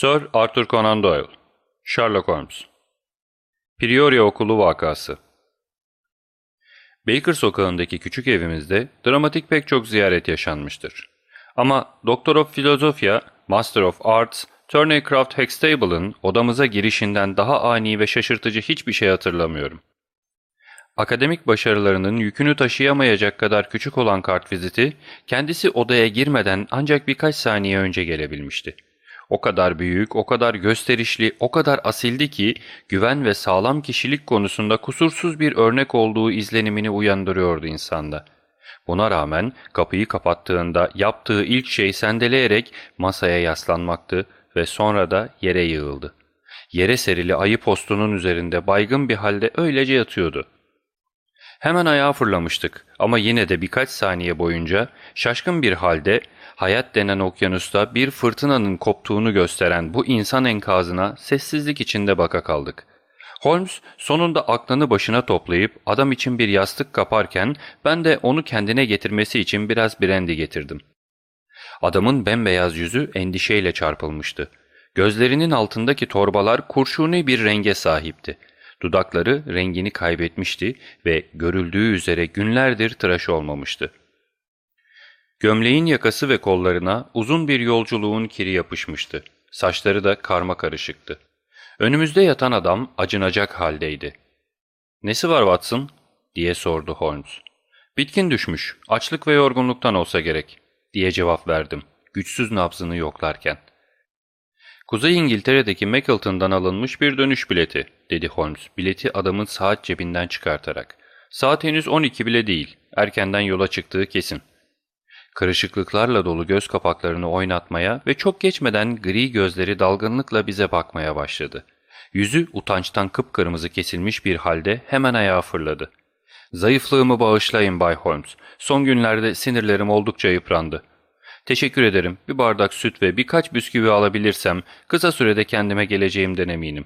Sir Arthur Conan Doyle Sherlock Holmes Prioria Okulu Vakası Baker sokağındaki küçük evimizde dramatik pek çok ziyaret yaşanmıştır. Ama Doctor of Philosophia, Master of Arts, Turneycraft Hextable'ın odamıza girişinden daha ani ve şaşırtıcı hiçbir şey hatırlamıyorum. Akademik başarılarının yükünü taşıyamayacak kadar küçük olan kartviziti, kendisi odaya girmeden ancak birkaç saniye önce gelebilmişti. O kadar büyük, o kadar gösterişli, o kadar asildi ki güven ve sağlam kişilik konusunda kusursuz bir örnek olduğu izlenimini uyandırıyordu insanda. Buna rağmen kapıyı kapattığında yaptığı ilk şey sendeleyerek masaya yaslanmaktı ve sonra da yere yığıldı. Yere serili ayı postunun üzerinde baygın bir halde öylece yatıyordu. Hemen ayağa fırlamıştık ama yine de birkaç saniye boyunca şaşkın bir halde hayat denen okyanusta bir fırtınanın koptuğunu gösteren bu insan enkazına sessizlik içinde baka kaldık. Holmes sonunda aklını başına toplayıp adam için bir yastık kaparken ben de onu kendine getirmesi için biraz brandy getirdim. Adamın bembeyaz yüzü endişeyle çarpılmıştı. Gözlerinin altındaki torbalar kurşuni bir renge sahipti. Dudakları rengini kaybetmişti ve görüldüğü üzere günlerdir tıraş olmamıştı. Gömleğin yakası ve kollarına uzun bir yolculuğun kiri yapışmıştı. Saçları da karma karışıktı. Önümüzde yatan adam acınacak haldeydi. ''Nesi var Watson?'' diye sordu Holmes. ''Bitkin düşmüş, açlık ve yorgunluktan olsa gerek.'' diye cevap verdim, güçsüz nabzını yoklarken. ''Kuzey İngiltere'deki Mackleton'dan alınmış bir dönüş bileti.'' dedi Holmes, bileti adamın saat cebinden çıkartarak. ''Saat henüz 12 bile değil, erkenden yola çıktığı kesin.'' Kırışıklıklarla dolu göz kapaklarını oynatmaya ve çok geçmeden gri gözleri dalgınlıkla bize bakmaya başladı. Yüzü utançtan kıpkırmızı kesilmiş bir halde hemen ayağa fırladı. ''Zayıflığımı bağışlayın Bay Holmes. Son günlerde sinirlerim oldukça yıprandı. Teşekkür ederim. Bir bardak süt ve birkaç bisküvi alabilirsem kısa sürede kendime geleceğimden eminim.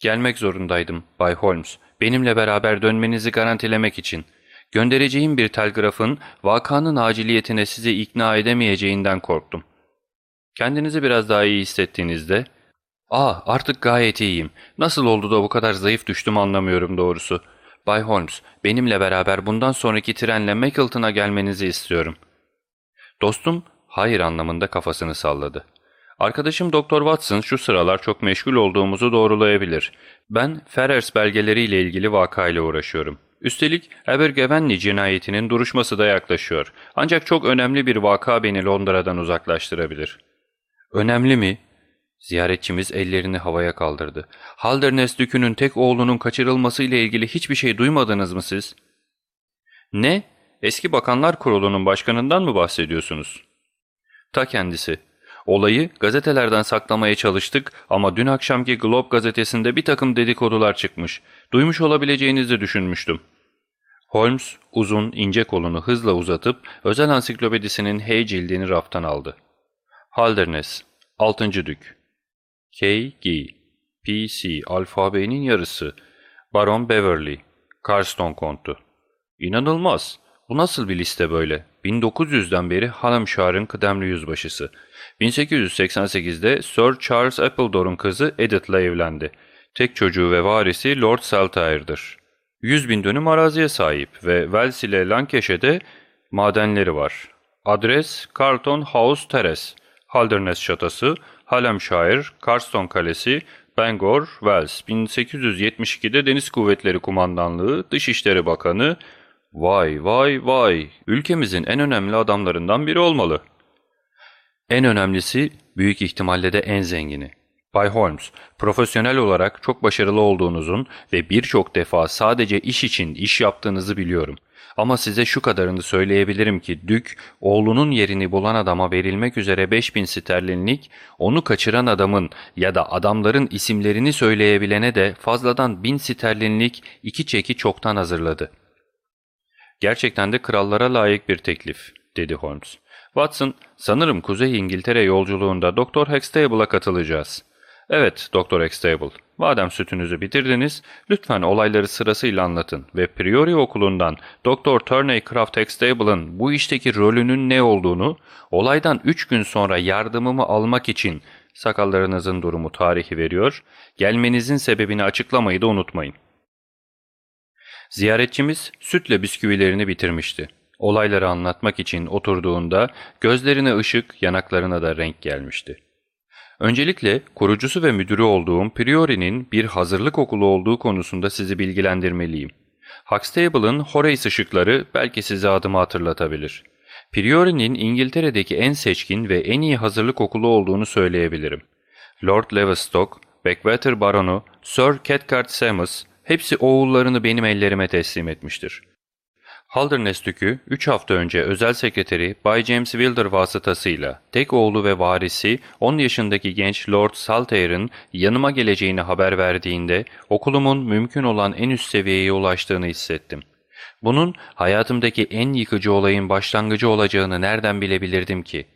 Gelmek zorundaydım Bay Holmes. Benimle beraber dönmenizi garantilemek için.'' Göndereceğim bir telgrafın vakanın aciliyetine sizi ikna edemeyeceğinden korktum. Kendinizi biraz daha iyi hissettiğinizde, ''Ah artık gayet iyiyim. Nasıl oldu da bu kadar zayıf düştüm anlamıyorum doğrusu. Bay Holmes, benimle beraber bundan sonraki trenle Mackleton'a gelmenizi istiyorum.'' Dostum, hayır anlamında kafasını salladı. Arkadaşım Doktor Watson şu sıralar çok meşgul olduğumuzu doğrulayabilir. Ben Ferrers belgeleriyle ilgili vakayla uğraşıyorum. Üstelik Abergavenny cinayetinin duruşması da yaklaşıyor. Ancak çok önemli bir vaka beni Londra'dan uzaklaştırabilir. Önemli mi? Ziyaretçimiz ellerini havaya kaldırdı. Halderness Dükü'nün tek oğlunun kaçırılması ile ilgili hiçbir şey duymadınız mı siz? Ne? Eski Bakanlar Kurulu'nun başkanından mı bahsediyorsunuz? Ta kendisi. Olayı gazetelerden saklamaya çalıştık ama dün akşamki Globe gazetesinde bir takım dedikodular çıkmış. Duymuş olabileceğinizi düşünmüştüm. Holmes uzun ince kolunu hızla uzatıp özel ansiklopedisinin Hey cildini raftan aldı. Halderness, 6. Dük. K. G. P. C. Alfabenin yarısı. Baron Beverly. Carston kontu. İnanılmaz. Bu nasıl bir liste böyle? 1900'den beri Hampshire'ın kıdemli yüzbaşısı. 1888'de Sir Charles Appledore'un kızı Edith'le evlendi. Tek çocuğu ve varisi Lord Saltire'dır. 100 bin dönüm araziye sahip ve Wells ile Lancashire'de madenleri var. Adres Carlton House Terrace, Halderness Şatası, Hampshire, Carston Kalesi, Bangor, Wells, 1872'de Deniz Kuvvetleri Kumandanlığı, Dışişleri Bakanı, vay vay vay, ülkemizin en önemli adamlarından biri olmalı. En önemlisi, büyük ihtimalle de en zengini. Bay Holmes, profesyonel olarak çok başarılı olduğunuzun ve birçok defa sadece iş için iş yaptığınızı biliyorum. Ama size şu kadarını söyleyebilirim ki Dük, oğlunun yerini bulan adama verilmek üzere 5000 sterlinlik, onu kaçıran adamın ya da adamların isimlerini söyleyebilene de fazladan 1000 sterlinlik iki çeki çoktan hazırladı. Gerçekten de krallara layık bir teklif, dedi Holmes. Watson, sanırım Kuzey İngiltere yolculuğunda Doktor Huxtable'a katılacağız. Evet Doktor Extable, madem sütünüzü bitirdiniz, lütfen olayları sırasıyla anlatın ve Priori okulundan Doktor Turney Craft bu işteki rolünün ne olduğunu, olaydan üç gün sonra yardımımı almak için sakallarınızın durumu tarihi veriyor, gelmenizin sebebini açıklamayı da unutmayın. Ziyaretçimiz sütle bisküvilerini bitirmişti. Olayları anlatmak için oturduğunda gözlerine ışık, yanaklarına da renk gelmişti. Öncelikle kurucusu ve müdürü olduğum Priori'nin bir hazırlık okulu olduğu konusunda sizi bilgilendirmeliyim. Huxtable'ın Horace ışıkları belki size adımı hatırlatabilir. Priori'nin İngiltere'deki en seçkin ve en iyi hazırlık okulu olduğunu söyleyebilirim. Lord Leverstock, Backwater Baronu, Sir Cathcart Sammis hepsi oğullarını benim ellerime teslim etmiştir. Halderness Dükü 3 hafta önce özel sekreteri Bay James Wilder vasıtasıyla tek oğlu ve varisi 10 yaşındaki genç Lord Saltaire'ın yanıma geleceğini haber verdiğinde okulumun mümkün olan en üst seviyeye ulaştığını hissettim. Bunun hayatımdaki en yıkıcı olayın başlangıcı olacağını nereden bilebilirdim ki?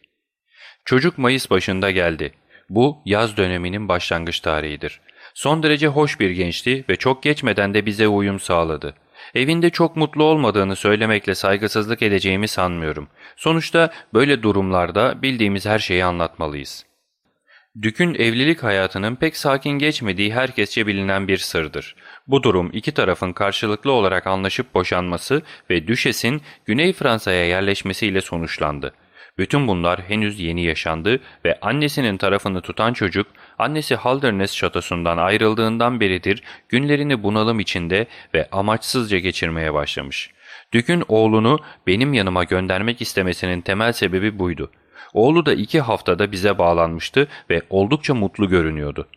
Çocuk Mayıs başında geldi. Bu yaz döneminin başlangıç tarihidir. Son derece hoş bir gençti ve çok geçmeden de bize uyum sağladı. Evinde çok mutlu olmadığını söylemekle saygısızlık edeceğimi sanmıyorum. Sonuçta böyle durumlarda bildiğimiz her şeyi anlatmalıyız. Dük'ün evlilik hayatının pek sakin geçmediği herkesçe bilinen bir sırdır. Bu durum iki tarafın karşılıklı olarak anlaşıp boşanması ve Düşes'in Güney Fransa'ya yerleşmesiyle sonuçlandı. Bütün bunlar henüz yeni yaşandı ve annesinin tarafını tutan çocuk, annesi Halderness şatosundan ayrıldığından beridir günlerini bunalım içinde ve amaçsızca geçirmeye başlamış. Dük'ün oğlunu benim yanıma göndermek istemesinin temel sebebi buydu. Oğlu da iki haftada bize bağlanmıştı ve oldukça mutlu görünüyordu.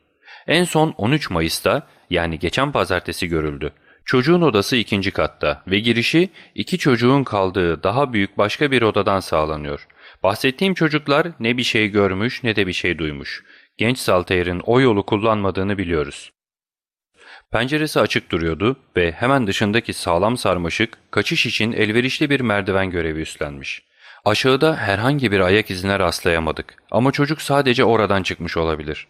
En son 13 Mayıs'ta yani geçen pazartesi görüldü. Çocuğun odası ikinci katta ve girişi iki çocuğun kaldığı daha büyük başka bir odadan sağlanıyor. Bahsettiğim çocuklar ne bir şey görmüş ne de bir şey duymuş. Genç Saltair'in o yolu kullanmadığını biliyoruz. Penceresi açık duruyordu ve hemen dışındaki sağlam sarmaşık kaçış için elverişli bir merdiven görevi üstlenmiş. Aşağıda herhangi bir ayak izine rastlayamadık ama çocuk sadece oradan çıkmış olabilir.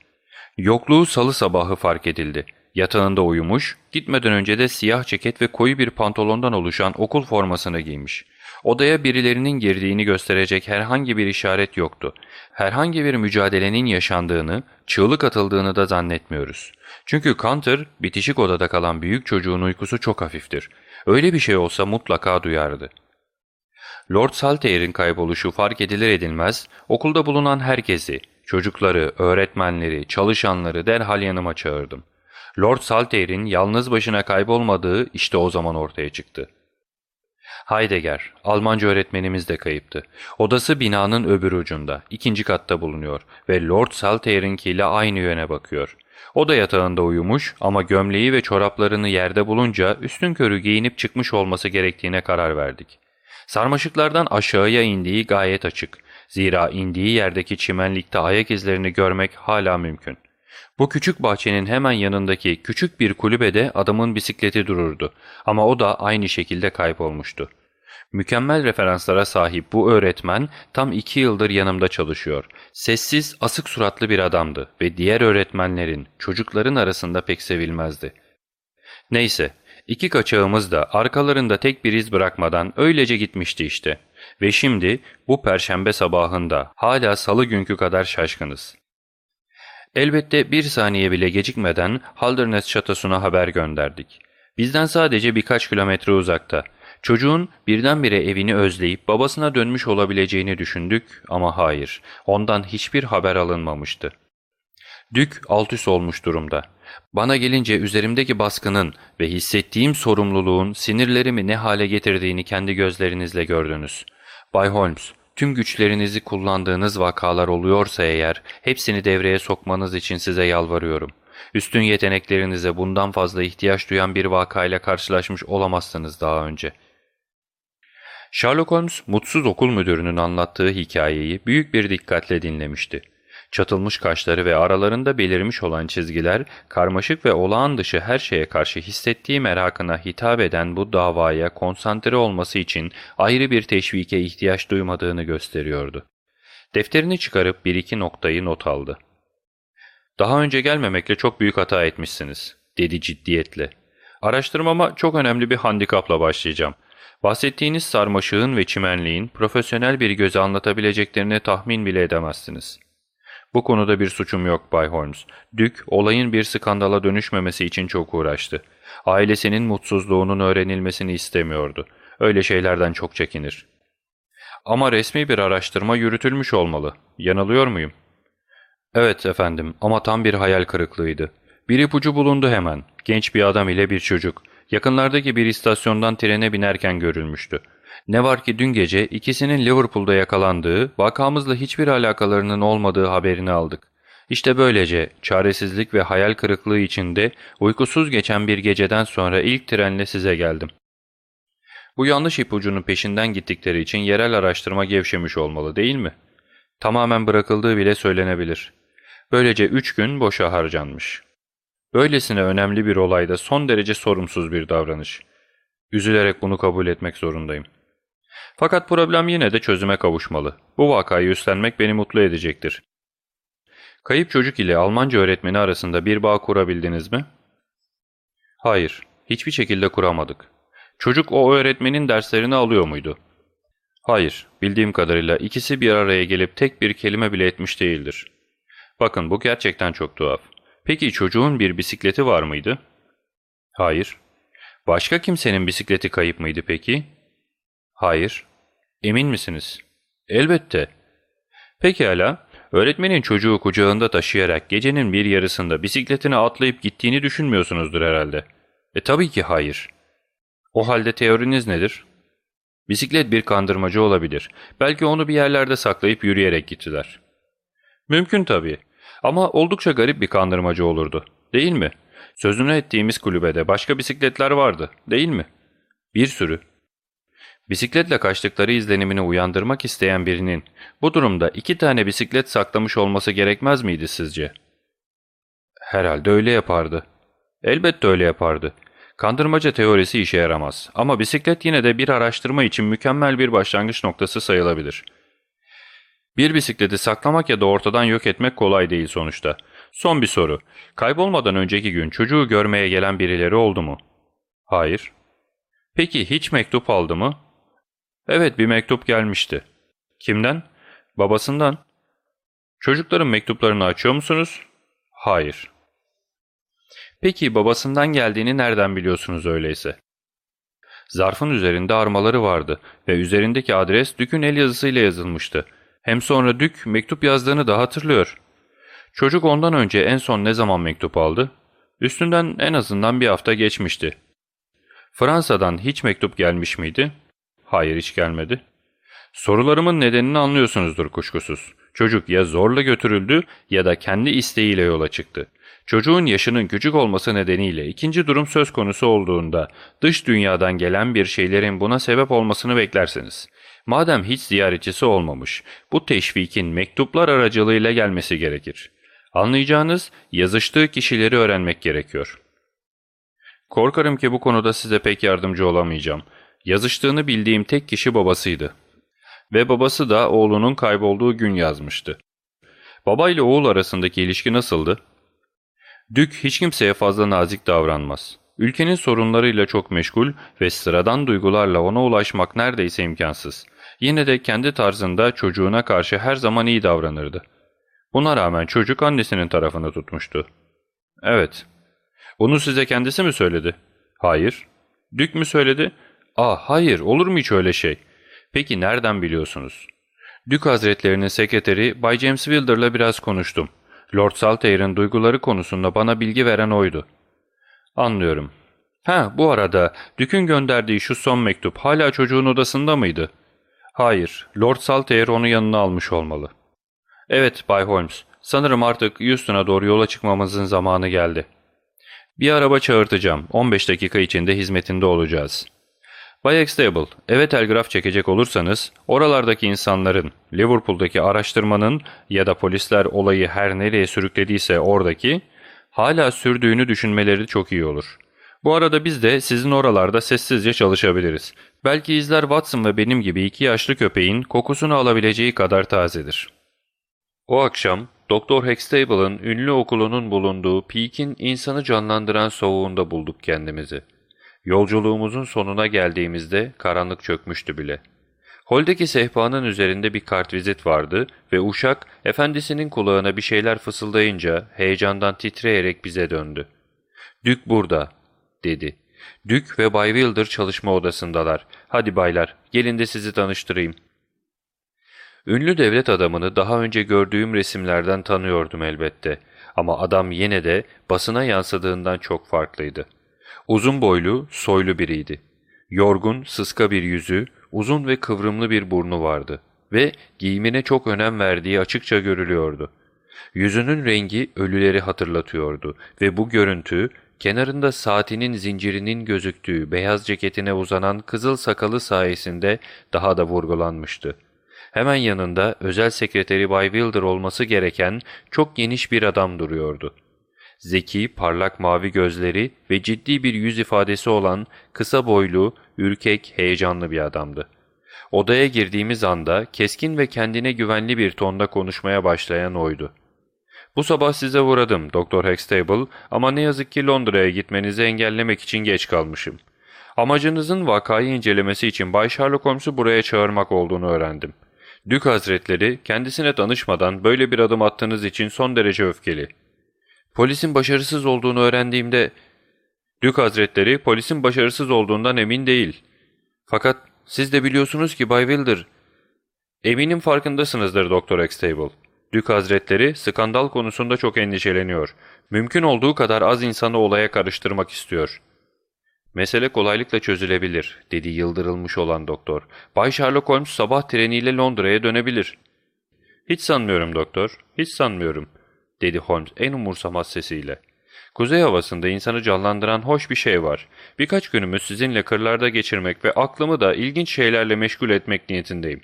Yokluğu salı sabahı fark edildi. Yatağında uyumuş, gitmeden önce de siyah ceket ve koyu bir pantolondan oluşan okul formasını giymiş. Odaya birilerinin girdiğini gösterecek herhangi bir işaret yoktu. Herhangi bir mücadelenin yaşandığını, çığlık atıldığını da zannetmiyoruz. Çünkü Cantor, bitişik odada kalan büyük çocuğun uykusu çok hafiftir. Öyle bir şey olsa mutlaka duyardı. Lord Saltair'in kayboluşu fark edilir edilmez, okulda bulunan herkesi, çocukları, öğretmenleri, çalışanları derhal yanıma çağırdım. Lord Saltair'in yalnız başına kaybolmadığı işte o zaman ortaya çıktı. Heidegger, Almanca öğretmenimiz de kayıptı. Odası binanın öbür ucunda, ikinci katta bulunuyor ve Lord Saltair'inkiyle aynı yöne bakıyor. O da yatağında uyumuş ama gömleği ve çoraplarını yerde bulunca üstün körü giyinip çıkmış olması gerektiğine karar verdik. Sarmaşıklardan aşağıya indiği gayet açık. Zira indiği yerdeki çimenlikte ayak izlerini görmek hala mümkün. Bu küçük bahçenin hemen yanındaki küçük bir kulübede adamın bisikleti dururdu ama o da aynı şekilde kaybolmuştu. Mükemmel referanslara sahip bu öğretmen tam iki yıldır yanımda çalışıyor. Sessiz, asık suratlı bir adamdı ve diğer öğretmenlerin, çocukların arasında pek sevilmezdi. Neyse, iki kaçağımız da arkalarında tek bir iz bırakmadan öylece gitmişti işte. Ve şimdi bu perşembe sabahında hala salı günkü kadar şaşkınız. Elbette bir saniye bile gecikmeden Halderness şatosuna haber gönderdik. Bizden sadece birkaç kilometre uzakta. Çocuğun birdenbire evini özleyip babasına dönmüş olabileceğini düşündük ama hayır, ondan hiçbir haber alınmamıştı. Dük alt üst olmuş durumda. Bana gelince üzerimdeki baskının ve hissettiğim sorumluluğun sinirlerimi ne hale getirdiğini kendi gözlerinizle gördünüz. Bay Holmes, Tüm güçlerinizi kullandığınız vakalar oluyorsa eğer hepsini devreye sokmanız için size yalvarıyorum. Üstün yeteneklerinize bundan fazla ihtiyaç duyan bir vakayla karşılaşmış olamazsınız daha önce. Sherlock Holmes mutsuz okul müdürünün anlattığı hikayeyi büyük bir dikkatle dinlemişti. Çatılmış kaşları ve aralarında belirmiş olan çizgiler, karmaşık ve olağan dışı her şeye karşı hissettiği merakına hitap eden bu davaya konsantre olması için ayrı bir teşvike ihtiyaç duymadığını gösteriyordu. Defterini çıkarıp bir iki noktayı not aldı. ''Daha önce gelmemekle çok büyük hata etmişsiniz.'' dedi ciddiyetle. ''Araştırmama çok önemli bir handikapla başlayacağım. Bahsettiğiniz sarmaşığın ve çimenliğin profesyonel bir göze anlatabileceklerini tahmin bile edemezsiniz.'' Bu konuda bir suçum yok Bay Holmes. Dük, olayın bir skandala dönüşmemesi için çok uğraştı. Ailesinin mutsuzluğunun öğrenilmesini istemiyordu. Öyle şeylerden çok çekinir. Ama resmi bir araştırma yürütülmüş olmalı. Yanılıyor muyum? Evet efendim ama tam bir hayal kırıklığıydı. Bir ipucu bulundu hemen. Genç bir adam ile bir çocuk. Yakınlardaki bir istasyondan trene binerken görülmüştü. Ne var ki dün gece ikisinin Liverpool'da yakalandığı, vakamızla hiçbir alakalarının olmadığı haberini aldık. İşte böylece çaresizlik ve hayal kırıklığı içinde uykusuz geçen bir geceden sonra ilk trenle size geldim. Bu yanlış ipucunun peşinden gittikleri için yerel araştırma gevşemiş olmalı değil mi? Tamamen bırakıldığı bile söylenebilir. Böylece üç gün boşa harcanmış. Böylesine önemli bir olayda son derece sorumsuz bir davranış. Üzülerek bunu kabul etmek zorundayım. Fakat problem yine de çözüme kavuşmalı. Bu vakayı üstlenmek beni mutlu edecektir. Kayıp çocuk ile Almanca öğretmeni arasında bir bağ kurabildiniz mi? Hayır, hiçbir şekilde kuramadık. Çocuk o öğretmenin derslerini alıyor muydu? Hayır, bildiğim kadarıyla ikisi bir araya gelip tek bir kelime bile etmiş değildir. Bakın bu gerçekten çok tuhaf. Peki çocuğun bir bisikleti var mıydı? Hayır. Başka kimsenin bisikleti kayıp mıydı peki? Hayır. Emin misiniz? Elbette. Pekala, öğretmenin çocuğu kucağında taşıyarak gecenin bir yarısında bisikletine atlayıp gittiğini düşünmüyorsunuzdur herhalde. E tabii ki hayır. O halde teoriniz nedir? Bisiklet bir kandırmacı olabilir. Belki onu bir yerlerde saklayıp yürüyerek gittiler. Mümkün tabii. Ama oldukça garip bir kandırmacı olurdu. Değil mi? Sözünü ettiğimiz kulübede başka bisikletler vardı. Değil mi? Bir sürü. Bisikletle kaçtıkları izlenimini uyandırmak isteyen birinin bu durumda iki tane bisiklet saklamış olması gerekmez miydi sizce? Herhalde öyle yapardı. Elbette öyle yapardı. Kandırmaca teorisi işe yaramaz ama bisiklet yine de bir araştırma için mükemmel bir başlangıç noktası sayılabilir. Bir bisikleti saklamak ya da ortadan yok etmek kolay değil sonuçta. Son bir soru. Kaybolmadan önceki gün çocuğu görmeye gelen birileri oldu mu? Hayır. Peki hiç mektup aldı mı? Evet bir mektup gelmişti. Kimden? Babasından. Çocukların mektuplarını açıyor musunuz? Hayır. Peki babasından geldiğini nereden biliyorsunuz öyleyse? Zarfın üzerinde armaları vardı ve üzerindeki adres Dük'ün el yazısıyla yazılmıştı. Hem sonra Dük mektup yazdığını da hatırlıyor. Çocuk ondan önce en son ne zaman mektup aldı? Üstünden en azından bir hafta geçmişti. Fransa'dan hiç mektup gelmiş miydi? Hayır hiç gelmedi. Sorularımın nedenini anlıyorsunuzdur kuşkusuz. Çocuk ya zorla götürüldü ya da kendi isteğiyle yola çıktı. Çocuğun yaşının küçük olması nedeniyle ikinci durum söz konusu olduğunda dış dünyadan gelen bir şeylerin buna sebep olmasını beklersiniz. Madem hiç ziyaretçisi olmamış, bu teşvikin mektuplar aracılığıyla gelmesi gerekir. Anlayacağınız yazıştığı kişileri öğrenmek gerekiyor. Korkarım ki bu konuda size pek yardımcı olamayacağım. Yazıştığını bildiğim tek kişi babasıydı. Ve babası da oğlunun kaybolduğu gün yazmıştı. Baba ile oğul arasındaki ilişki nasıldı? Dük hiç kimseye fazla nazik davranmaz. Ülkenin sorunlarıyla çok meşgul ve sıradan duygularla ona ulaşmak neredeyse imkansız. Yine de kendi tarzında çocuğuna karşı her zaman iyi davranırdı. Buna rağmen çocuk annesinin tarafını tutmuştu. Evet. Bunu size kendisi mi söyledi? Hayır. Dük mü söyledi? Ah hayır olur mu hiç öyle şey? Peki nereden biliyorsunuz? Dük Hazretlerinin sekreteri Bay James Wilder'la biraz konuştum. Lord Saltaire'ın duyguları konusunda bana bilgi veren oydu. Anlıyorum. Ha bu arada Dük'ün gönderdiği şu son mektup hala çocuğun odasında mıydı? Hayır, Lord Saltaire onu yanına almış olmalı. Evet Bay Holmes, sanırım artık Houston'a doğru yola çıkmamızın zamanı geldi. Bir araba çağırtacağım, 15 dakika içinde hizmetinde olacağız. Bay Extable, eve telgraf çekecek olursanız, oralardaki insanların, Liverpool'daki araştırmanın ya da polisler olayı her nereye sürüklediyse oradaki, hala sürdüğünü düşünmeleri çok iyi olur. Bu arada biz de sizin oralarda sessizce çalışabiliriz. Belki izler Watson ve benim gibi iki yaşlı köpeğin kokusunu alabileceği kadar tazedir. O akşam Doktor Hextable'ın ünlü okulunun bulunduğu Peak'in insanı canlandıran soğuğunda bulduk kendimizi. Yolculuğumuzun sonuna geldiğimizde karanlık çökmüştü bile. Holdeki sehpanın üzerinde bir kartvizit vardı ve uşak efendisinin kulağına bir şeyler fısıldayınca heyecandan titreyerek bize döndü. Dük burada, dedi. Dük ve Bay Wilder çalışma odasındalar. Hadi baylar, gelin de sizi tanıştırayım. Ünlü devlet adamını daha önce gördüğüm resimlerden tanıyordum elbette. Ama adam yine de basına yansıdığından çok farklıydı. Uzun boylu, soylu biriydi. Yorgun, sıska bir yüzü, uzun ve kıvrımlı bir burnu vardı ve giyimine çok önem verdiği açıkça görülüyordu. Yüzünün rengi ölüleri hatırlatıyordu ve bu görüntü kenarında saatinin zincirinin gözüktüğü beyaz ceketine uzanan kızıl sakalı sayesinde daha da vurgulanmıştı. Hemen yanında özel sekreteri Bay Wilder olması gereken çok geniş bir adam duruyordu. Zeki, parlak mavi gözleri ve ciddi bir yüz ifadesi olan kısa boylu, ürkek, heyecanlı bir adamdı. Odaya girdiğimiz anda keskin ve kendine güvenli bir tonda konuşmaya başlayan oydu. ''Bu sabah size uğradım Doktor Hextable ama ne yazık ki Londra'ya gitmenizi engellemek için geç kalmışım. Amacınızın vakayı incelemesi için Bay Sherlock Holmes'u buraya çağırmak olduğunu öğrendim. Dük Hazretleri kendisine tanışmadan böyle bir adım attığınız için son derece öfkeli. Polisin başarısız olduğunu öğrendiğimde Dük Hazretleri polisin başarısız olduğundan emin değil. Fakat siz de biliyorsunuz ki Bay Wilder. Eminim farkındasınızdır Doktor Extable. Dük Hazretleri skandal konusunda çok endişeleniyor. Mümkün olduğu kadar az insanı olaya karıştırmak istiyor. Mesele kolaylıkla çözülebilir, dedi yıldırılmış olan doktor. Bay Sherlock Holmes sabah treniyle Londra'ya dönebilir. Hiç sanmıyorum doktor, hiç sanmıyorum, dedi Holmes en umursamaz sesiyle. Kuzey havasında insanı canlandıran hoş bir şey var. Birkaç günümü sizinle kırlarda geçirmek ve aklımı da ilginç şeylerle meşgul etmek niyetindeyim.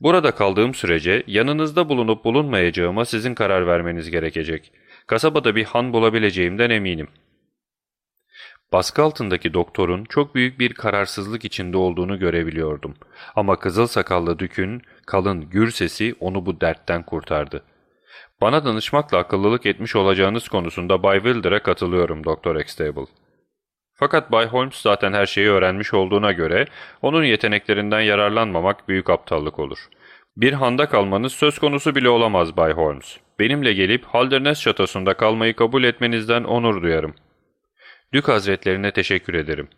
Burada kaldığım sürece yanınızda bulunup bulunmayacağıma sizin karar vermeniz gerekecek. Kasabada bir han bulabileceğimden eminim. Baskı altındaki doktorun çok büyük bir kararsızlık içinde olduğunu görebiliyordum. Ama kızıl sakallı dükün kalın gür sesi onu bu dertten kurtardı. Bana danışmakla akıllılık etmiş olacağınız konusunda Bay Wilder'a katılıyorum Doktor Extable. Fakat Bay Holmes zaten her şeyi öğrenmiş olduğuna göre onun yeteneklerinden yararlanmamak büyük aptallık olur. Bir handa kalmanız söz konusu bile olamaz Bay Holmes. Benimle gelip Haldernes şatosunda kalmayı kabul etmenizden onur duyarım. Dük Hazretlerine teşekkür ederim.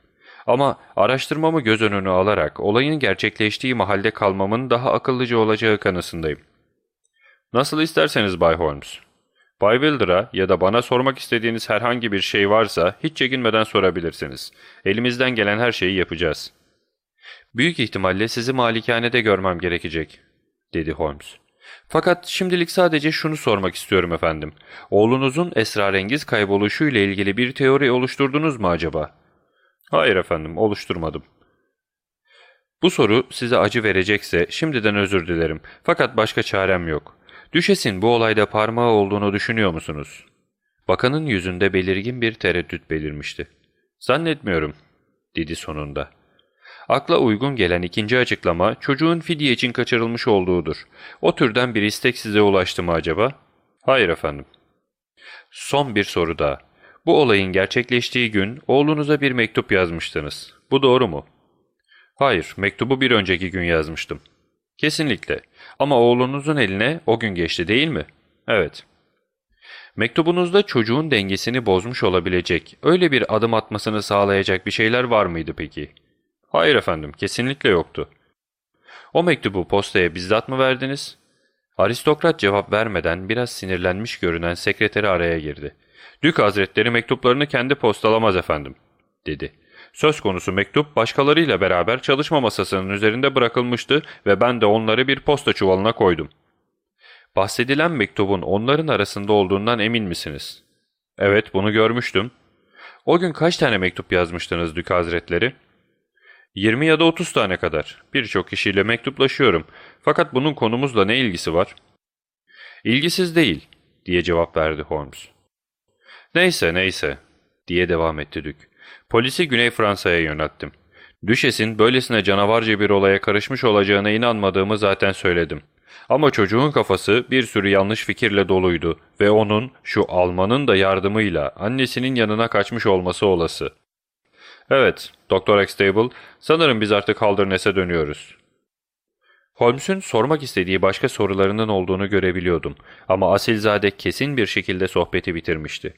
Ama araştırmamı göz önüne alarak olayın gerçekleştiği mahalde kalmamın daha akıllıca olacağı kanısındayım. Nasıl isterseniz Bay Holmes. Bay Wilder'a ya da bana sormak istediğiniz herhangi bir şey varsa hiç çekinmeden sorabilirsiniz. Elimizden gelen her şeyi yapacağız. Büyük ihtimalle sizi malikanede görmem gerekecek, dedi Holmes. Fakat şimdilik sadece şunu sormak istiyorum efendim. Oğlunuzun esrarengiz kayboluşuyla ilgili bir teori oluşturdunuz mu acaba? Hayır efendim, oluşturmadım. Bu soru size acı verecekse şimdiden özür dilerim. Fakat başka çarem yok. Düşesin bu olayda parmağı olduğunu düşünüyor musunuz? Bakanın yüzünde belirgin bir tereddüt belirmişti. Zannetmiyorum, dedi sonunda. Akla uygun gelen ikinci açıklama çocuğun fidye için kaçırılmış olduğudur. O türden bir istek size ulaştı mı acaba? Hayır efendim. Son bir soru daha. Bu olayın gerçekleştiği gün oğlunuza bir mektup yazmıştınız. Bu doğru mu? Hayır, mektubu bir önceki gün yazmıştım. Kesinlikle. Ama oğlunuzun eline o gün geçti değil mi? Evet. Mektubunuzda çocuğun dengesini bozmuş olabilecek, öyle bir adım atmasını sağlayacak bir şeyler var mıydı peki? Hayır efendim, kesinlikle yoktu. O mektubu postaya bizzat mı verdiniz? Aristokrat cevap vermeden biraz sinirlenmiş görünen sekreteri araya girdi. Dük hazretleri mektuplarını kendi postalamaz efendim, dedi. Söz konusu mektup başkalarıyla beraber çalışma masasının üzerinde bırakılmıştı ve ben de onları bir posta çuvalına koydum. Bahsedilen mektubun onların arasında olduğundan emin misiniz? Evet, bunu görmüştüm. O gün kaç tane mektup yazmıştınız Dük Hazretleri? 20 ya da 30 tane kadar. Birçok kişiyle mektuplaşıyorum. Fakat bunun konumuzla ne ilgisi var? İlgisiz değil, diye cevap verdi Holmes. Neyse neyse, diye devam etti Dük. Polisi Güney Fransa'ya yönelttim. Düşesin böylesine canavarca bir olaya karışmış olacağına inanmadığımı zaten söyledim. Ama çocuğun kafası bir sürü yanlış fikirle doluydu ve onun şu Alman'ın da yardımıyla annesinin yanına kaçmış olması olası. Evet, Doktor Extable, sanırım biz artık Haldernes'e dönüyoruz. Holmes'un sormak istediği başka sorularının olduğunu görebiliyordum ama Asilzade kesin bir şekilde sohbeti bitirmişti.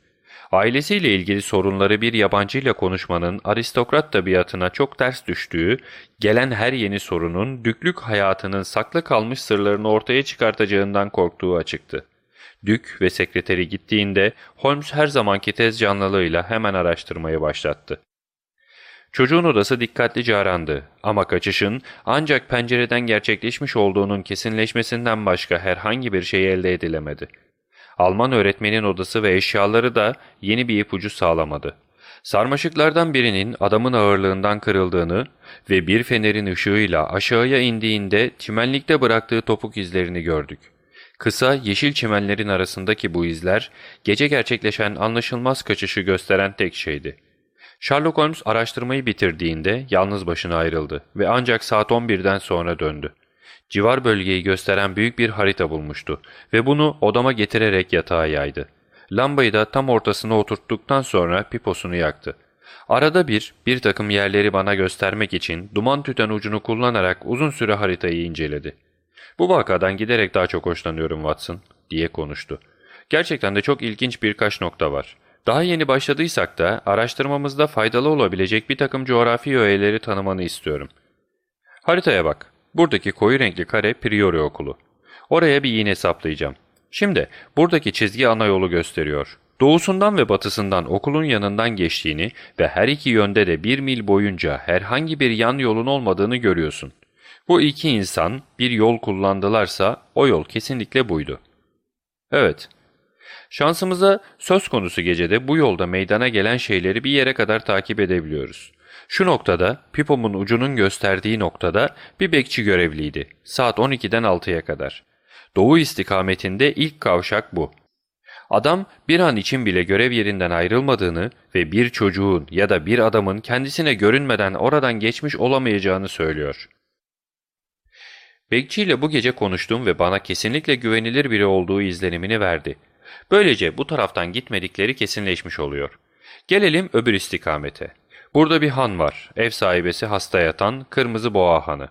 Ailesiyle ilgili sorunları bir yabancıyla konuşmanın aristokrat tabiatına çok ters düştüğü, gelen her yeni sorunun düklük hayatının saklı kalmış sırlarını ortaya çıkartacağından korktuğu açıktı. Dük ve sekreteri gittiğinde Holmes her zamanki tez canlılığıyla hemen araştırmayı başlattı. Çocuğun odası dikkatlice arandı ama kaçışın ancak pencereden gerçekleşmiş olduğunun kesinleşmesinden başka herhangi bir şey elde edilemedi. Alman öğretmenin odası ve eşyaları da yeni bir ipucu sağlamadı. Sarmaşıklardan birinin adamın ağırlığından kırıldığını ve bir fenerin ışığıyla aşağıya indiğinde çimenlikte bıraktığı topuk izlerini gördük. Kısa yeşil çimenlerin arasındaki bu izler gece gerçekleşen anlaşılmaz kaçışı gösteren tek şeydi. Sherlock Holmes araştırmayı bitirdiğinde yalnız başına ayrıldı ve ancak saat 11'den sonra döndü. Civar bölgeyi gösteren büyük bir harita bulmuştu ve bunu odama getirerek yatağa yaydı. Lambayı da tam ortasına oturttuktan sonra piposunu yaktı. Arada bir, bir takım yerleri bana göstermek için duman tüten ucunu kullanarak uzun süre haritayı inceledi. ''Bu vakadan giderek daha çok hoşlanıyorum Watson.'' diye konuştu. ''Gerçekten de çok ilginç birkaç nokta var. Daha yeni başladıysak da araştırmamızda faydalı olabilecek bir takım coğrafi öğeleri tanımanı istiyorum. Haritaya bak. Buradaki koyu renkli kare Priori okulu. Oraya bir iğne saplayacağım. Şimdi buradaki çizgi ana yolu gösteriyor. Doğusundan ve batısından okulun yanından geçtiğini ve her iki yönde de bir mil boyunca herhangi bir yan yolun olmadığını görüyorsun. Bu iki insan bir yol kullandılarsa o yol kesinlikle buydu. Evet, Şansımıza söz konusu gecede bu yolda meydana gelen şeyleri bir yere kadar takip edebiliyoruz. Şu noktada, pipomun ucunun gösterdiği noktada bir bekçi görevliydi. Saat 12'den 6'ya kadar. Doğu istikametinde ilk kavşak bu. Adam bir an için bile görev yerinden ayrılmadığını ve bir çocuğun ya da bir adamın kendisine görünmeden oradan geçmiş olamayacağını söylüyor. Bekçiyle bu gece konuştum ve bana kesinlikle güvenilir biri olduğu izlenimini verdi. Böylece bu taraftan gitmedikleri kesinleşmiş oluyor. Gelelim öbür istikamete. Burada bir han var. Ev sahibesi hasta yatan Kırmızı Boğa Hanı.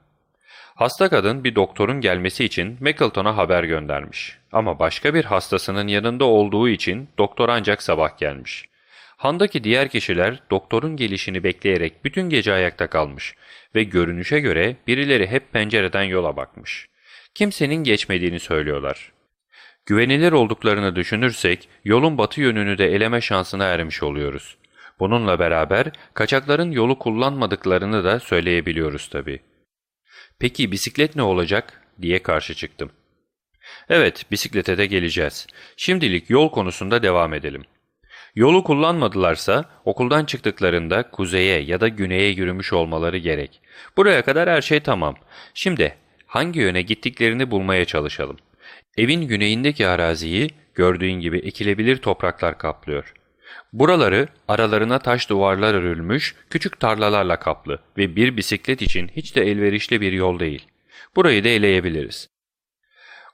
Hasta kadın bir doktorun gelmesi için Mackleton'a haber göndermiş. Ama başka bir hastasının yanında olduğu için doktor ancak sabah gelmiş. Handaki diğer kişiler doktorun gelişini bekleyerek bütün gece ayakta kalmış ve görünüşe göre birileri hep pencereden yola bakmış. Kimsenin geçmediğini söylüyorlar. Güvenilir olduklarını düşünürsek yolun batı yönünü de eleme şansına ermiş oluyoruz. Bununla beraber kaçakların yolu kullanmadıklarını da söyleyebiliyoruz tabii. Peki bisiklet ne olacak diye karşı çıktım. Evet bisiklete de geleceğiz. Şimdilik yol konusunda devam edelim. Yolu kullanmadılarsa okuldan çıktıklarında kuzeye ya da güneye yürümüş olmaları gerek. Buraya kadar her şey tamam. Şimdi hangi yöne gittiklerini bulmaya çalışalım. Evin güneyindeki araziyi gördüğün gibi ekilebilir topraklar kaplıyor. Buraları aralarına taş duvarlar örülmüş küçük tarlalarla kaplı ve bir bisiklet için hiç de elverişli bir yol değil. Burayı da eleyebiliriz.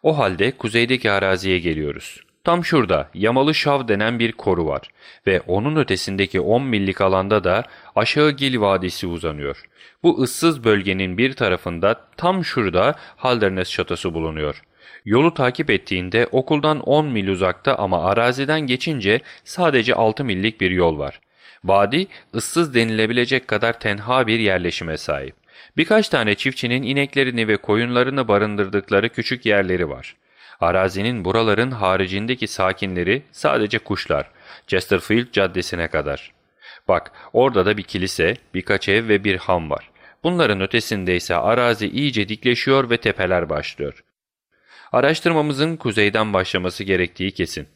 O halde kuzeydeki araziye geliyoruz. Tam şurada Yamalı Şav denen bir koru var ve onun ötesindeki 10 millik alanda da aşağı Gil Vadisi uzanıyor. Bu ıssız bölgenin bir tarafında tam şurada Haldernes Şatosu bulunuyor. Yolu takip ettiğinde okuldan 10 mil uzakta ama araziden geçince sadece 6 millik bir yol var. Vadi ıssız denilebilecek kadar tenha bir yerleşime sahip. Birkaç tane çiftçinin ineklerini ve koyunlarını barındırdıkları küçük yerleri var. Arazinin buraların haricindeki sakinleri sadece kuşlar, Chesterfield Caddesi'ne kadar. Bak orada da bir kilise, birkaç ev ve bir ham var. Bunların ötesinde ise arazi iyice dikleşiyor ve tepeler başlıyor. Araştırmamızın kuzeyden başlaması gerektiği kesin.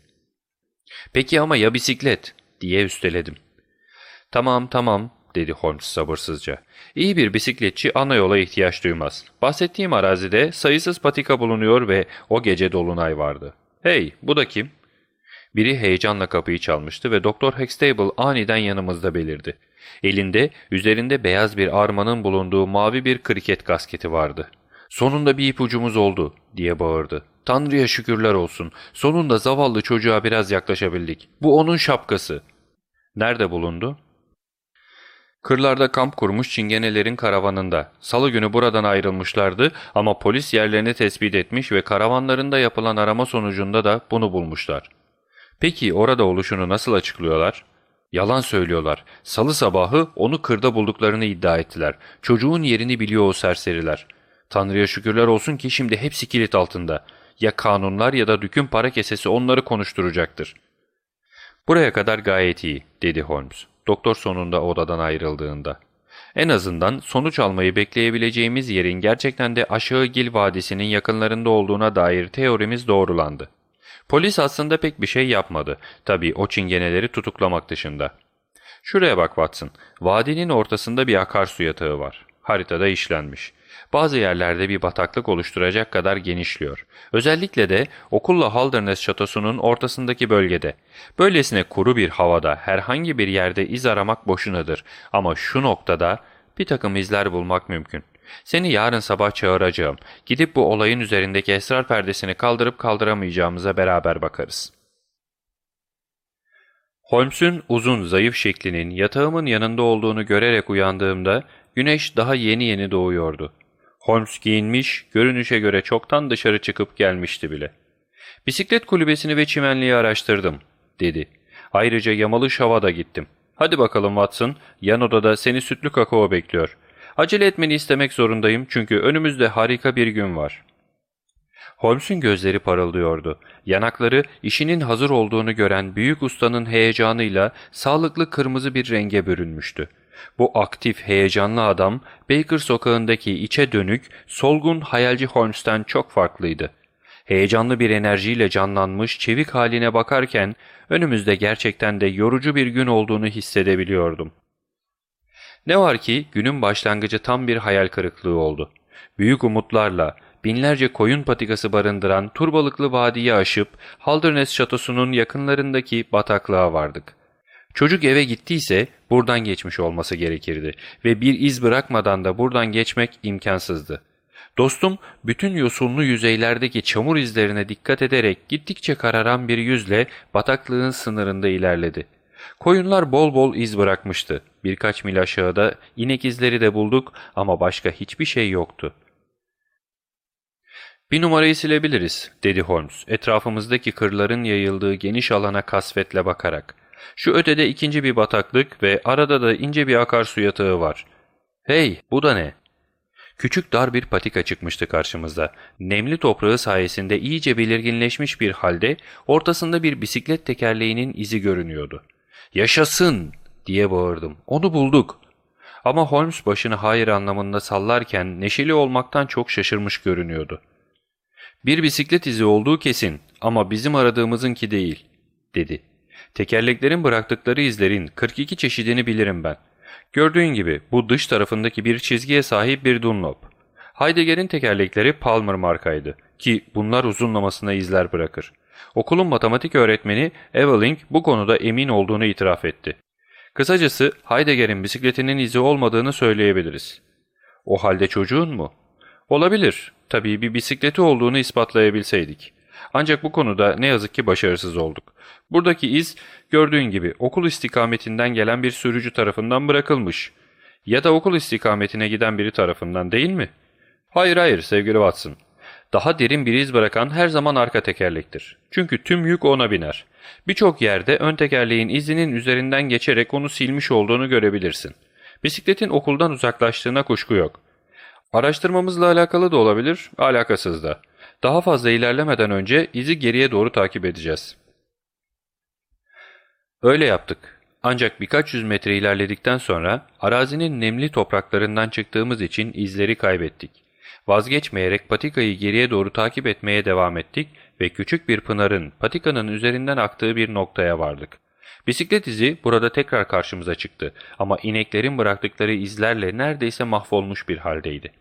Peki ama ya bisiklet? diye üsteledim. Tamam tamam dedi Holmes sabırsızca. İyi bir bisikletçi ana yola ihtiyaç duymaz. Bahsettiğim arazide sayısız patika bulunuyor ve o gece dolunay vardı. Hey bu da kim? Biri heyecanla kapıyı çalmıştı ve Doktor Huxtable aniden yanımızda belirdi. Elinde üzerinde beyaz bir armanın bulunduğu mavi bir kriket kasketi vardı. Sonunda bir ipucumuz oldu diye bağırdı. Tanrı'ya şükürler olsun. Sonunda zavallı çocuğa biraz yaklaşabildik. Bu onun şapkası. Nerede bulundu? Kırlarda kamp kurmuş çingenelerin karavanında. Salı günü buradan ayrılmışlardı ama polis yerlerini tespit etmiş ve karavanlarında yapılan arama sonucunda da bunu bulmuşlar. Peki orada oluşunu nasıl açıklıyorlar? Yalan söylüyorlar. Salı sabahı onu kırda bulduklarını iddia ettiler. Çocuğun yerini biliyor o serseriler. Tanrı'ya şükürler olsun ki şimdi hepsi kilit altında. Ya kanunlar ya da dükün para kesesi onları konuşturacaktır. Buraya kadar gayet iyi, dedi Holmes. Doktor sonunda odadan ayrıldığında. En azından sonuç almayı bekleyebileceğimiz yerin gerçekten de aşağı Gil Vadisi'nin yakınlarında olduğuna dair teorimiz doğrulandı. Polis aslında pek bir şey yapmadı. Tabii o çingeneleri tutuklamak dışında. Şuraya bak Watson. Vadinin ortasında bir akarsu yatağı var. Haritada işlenmiş. Bazı yerlerde bir bataklık oluşturacak kadar genişliyor. Özellikle de okulla Halderness şatosunun ortasındaki bölgede. Böylesine kuru bir havada herhangi bir yerde iz aramak boşunadır. Ama şu noktada bir takım izler bulmak mümkün. Seni yarın sabah çağıracağım. Gidip bu olayın üzerindeki esrar perdesini kaldırıp kaldıramayacağımıza beraber bakarız. Holmes'un uzun zayıf şeklinin yatağımın yanında olduğunu görerek uyandığımda güneş daha yeni yeni doğuyordu. Holmes giyinmiş, görünüşe göre çoktan dışarı çıkıp gelmişti bile. Bisiklet kulübesini ve çimenliği araştırdım, dedi. Ayrıca yamalı şava da gittim. Hadi bakalım Watson, yan odada seni sütlü kakao bekliyor. Acele etmeni istemek zorundayım çünkü önümüzde harika bir gün var. Holmes'un gözleri parıldıyordu. Yanakları işinin hazır olduğunu gören büyük ustanın heyecanıyla sağlıklı kırmızı bir renge bürünmüştü. Bu aktif, heyecanlı adam Baker sokağındaki içe dönük, solgun hayalci Holmes'ten çok farklıydı. Heyecanlı bir enerjiyle canlanmış, çevik haline bakarken önümüzde gerçekten de yorucu bir gün olduğunu hissedebiliyordum. Ne var ki günün başlangıcı tam bir hayal kırıklığı oldu. Büyük umutlarla, binlerce koyun patikası barındıran turbalıklı vadiyi aşıp Halderness şatosunun yakınlarındaki bataklığa vardık. Çocuk eve gittiyse buradan geçmiş olması gerekirdi ve bir iz bırakmadan da buradan geçmek imkansızdı. Dostum bütün yosunlu yüzeylerdeki çamur izlerine dikkat ederek gittikçe kararan bir yüzle bataklığın sınırında ilerledi. Koyunlar bol bol iz bırakmıştı. Birkaç mil aşağıda inek izleri de bulduk ama başka hiçbir şey yoktu. ''Bir numarayı silebiliriz.'' dedi Holmes, etrafımızdaki kırların yayıldığı geniş alana kasvetle bakarak. ''Şu ötede ikinci bir bataklık ve arada da ince bir akarsu yatağı var. Hey, bu da ne?'' Küçük dar bir patika çıkmıştı karşımızda. Nemli toprağı sayesinde iyice belirginleşmiş bir halde ortasında bir bisiklet tekerleğinin izi görünüyordu. ''Yaşasın!'' diye bağırdım. ''Onu bulduk!'' Ama Holmes başını hayır anlamında sallarken neşeli olmaktan çok şaşırmış görünüyordu. ''Bir bisiklet izi olduğu kesin ama bizim aradığımızınki değil.'' dedi. ''Tekerleklerin bıraktıkları izlerin 42 çeşidini bilirim ben. Gördüğün gibi bu dış tarafındaki bir çizgiye sahip bir Dunlop. Heidegger'in tekerlekleri Palmer markaydı ki bunlar uzunlamasına izler bırakır. Okulun matematik öğretmeni Evelyn bu konuda emin olduğunu itiraf etti. Kısacası Heidegger'in bisikletinin izi olmadığını söyleyebiliriz. O halde çocuğun mu? Olabilir. Tabii bir bisikleti olduğunu ispatlayabilseydik. Ancak bu konuda ne yazık ki başarısız olduk. Buradaki iz gördüğün gibi okul istikametinden gelen bir sürücü tarafından bırakılmış. Ya da okul istikametine giden biri tarafından değil mi? Hayır hayır sevgili Watson. Daha derin bir iz bırakan her zaman arka tekerlektir. Çünkü tüm yük ona biner. Birçok yerde ön tekerleğin izinin üzerinden geçerek onu silmiş olduğunu görebilirsin. Bisikletin okuldan uzaklaştığına kuşku yok. Araştırmamızla alakalı da olabilir, alakasız da. Daha fazla ilerlemeden önce izi geriye doğru takip edeceğiz. Öyle yaptık. Ancak birkaç yüz metre ilerledikten sonra arazinin nemli topraklarından çıktığımız için izleri kaybettik. Vazgeçmeyerek patikayı geriye doğru takip etmeye devam ettik ve küçük bir pınarın patikanın üzerinden aktığı bir noktaya vardık. Bisiklet izi burada tekrar karşımıza çıktı ama ineklerin bıraktıkları izlerle neredeyse mahvolmuş bir haldeydi.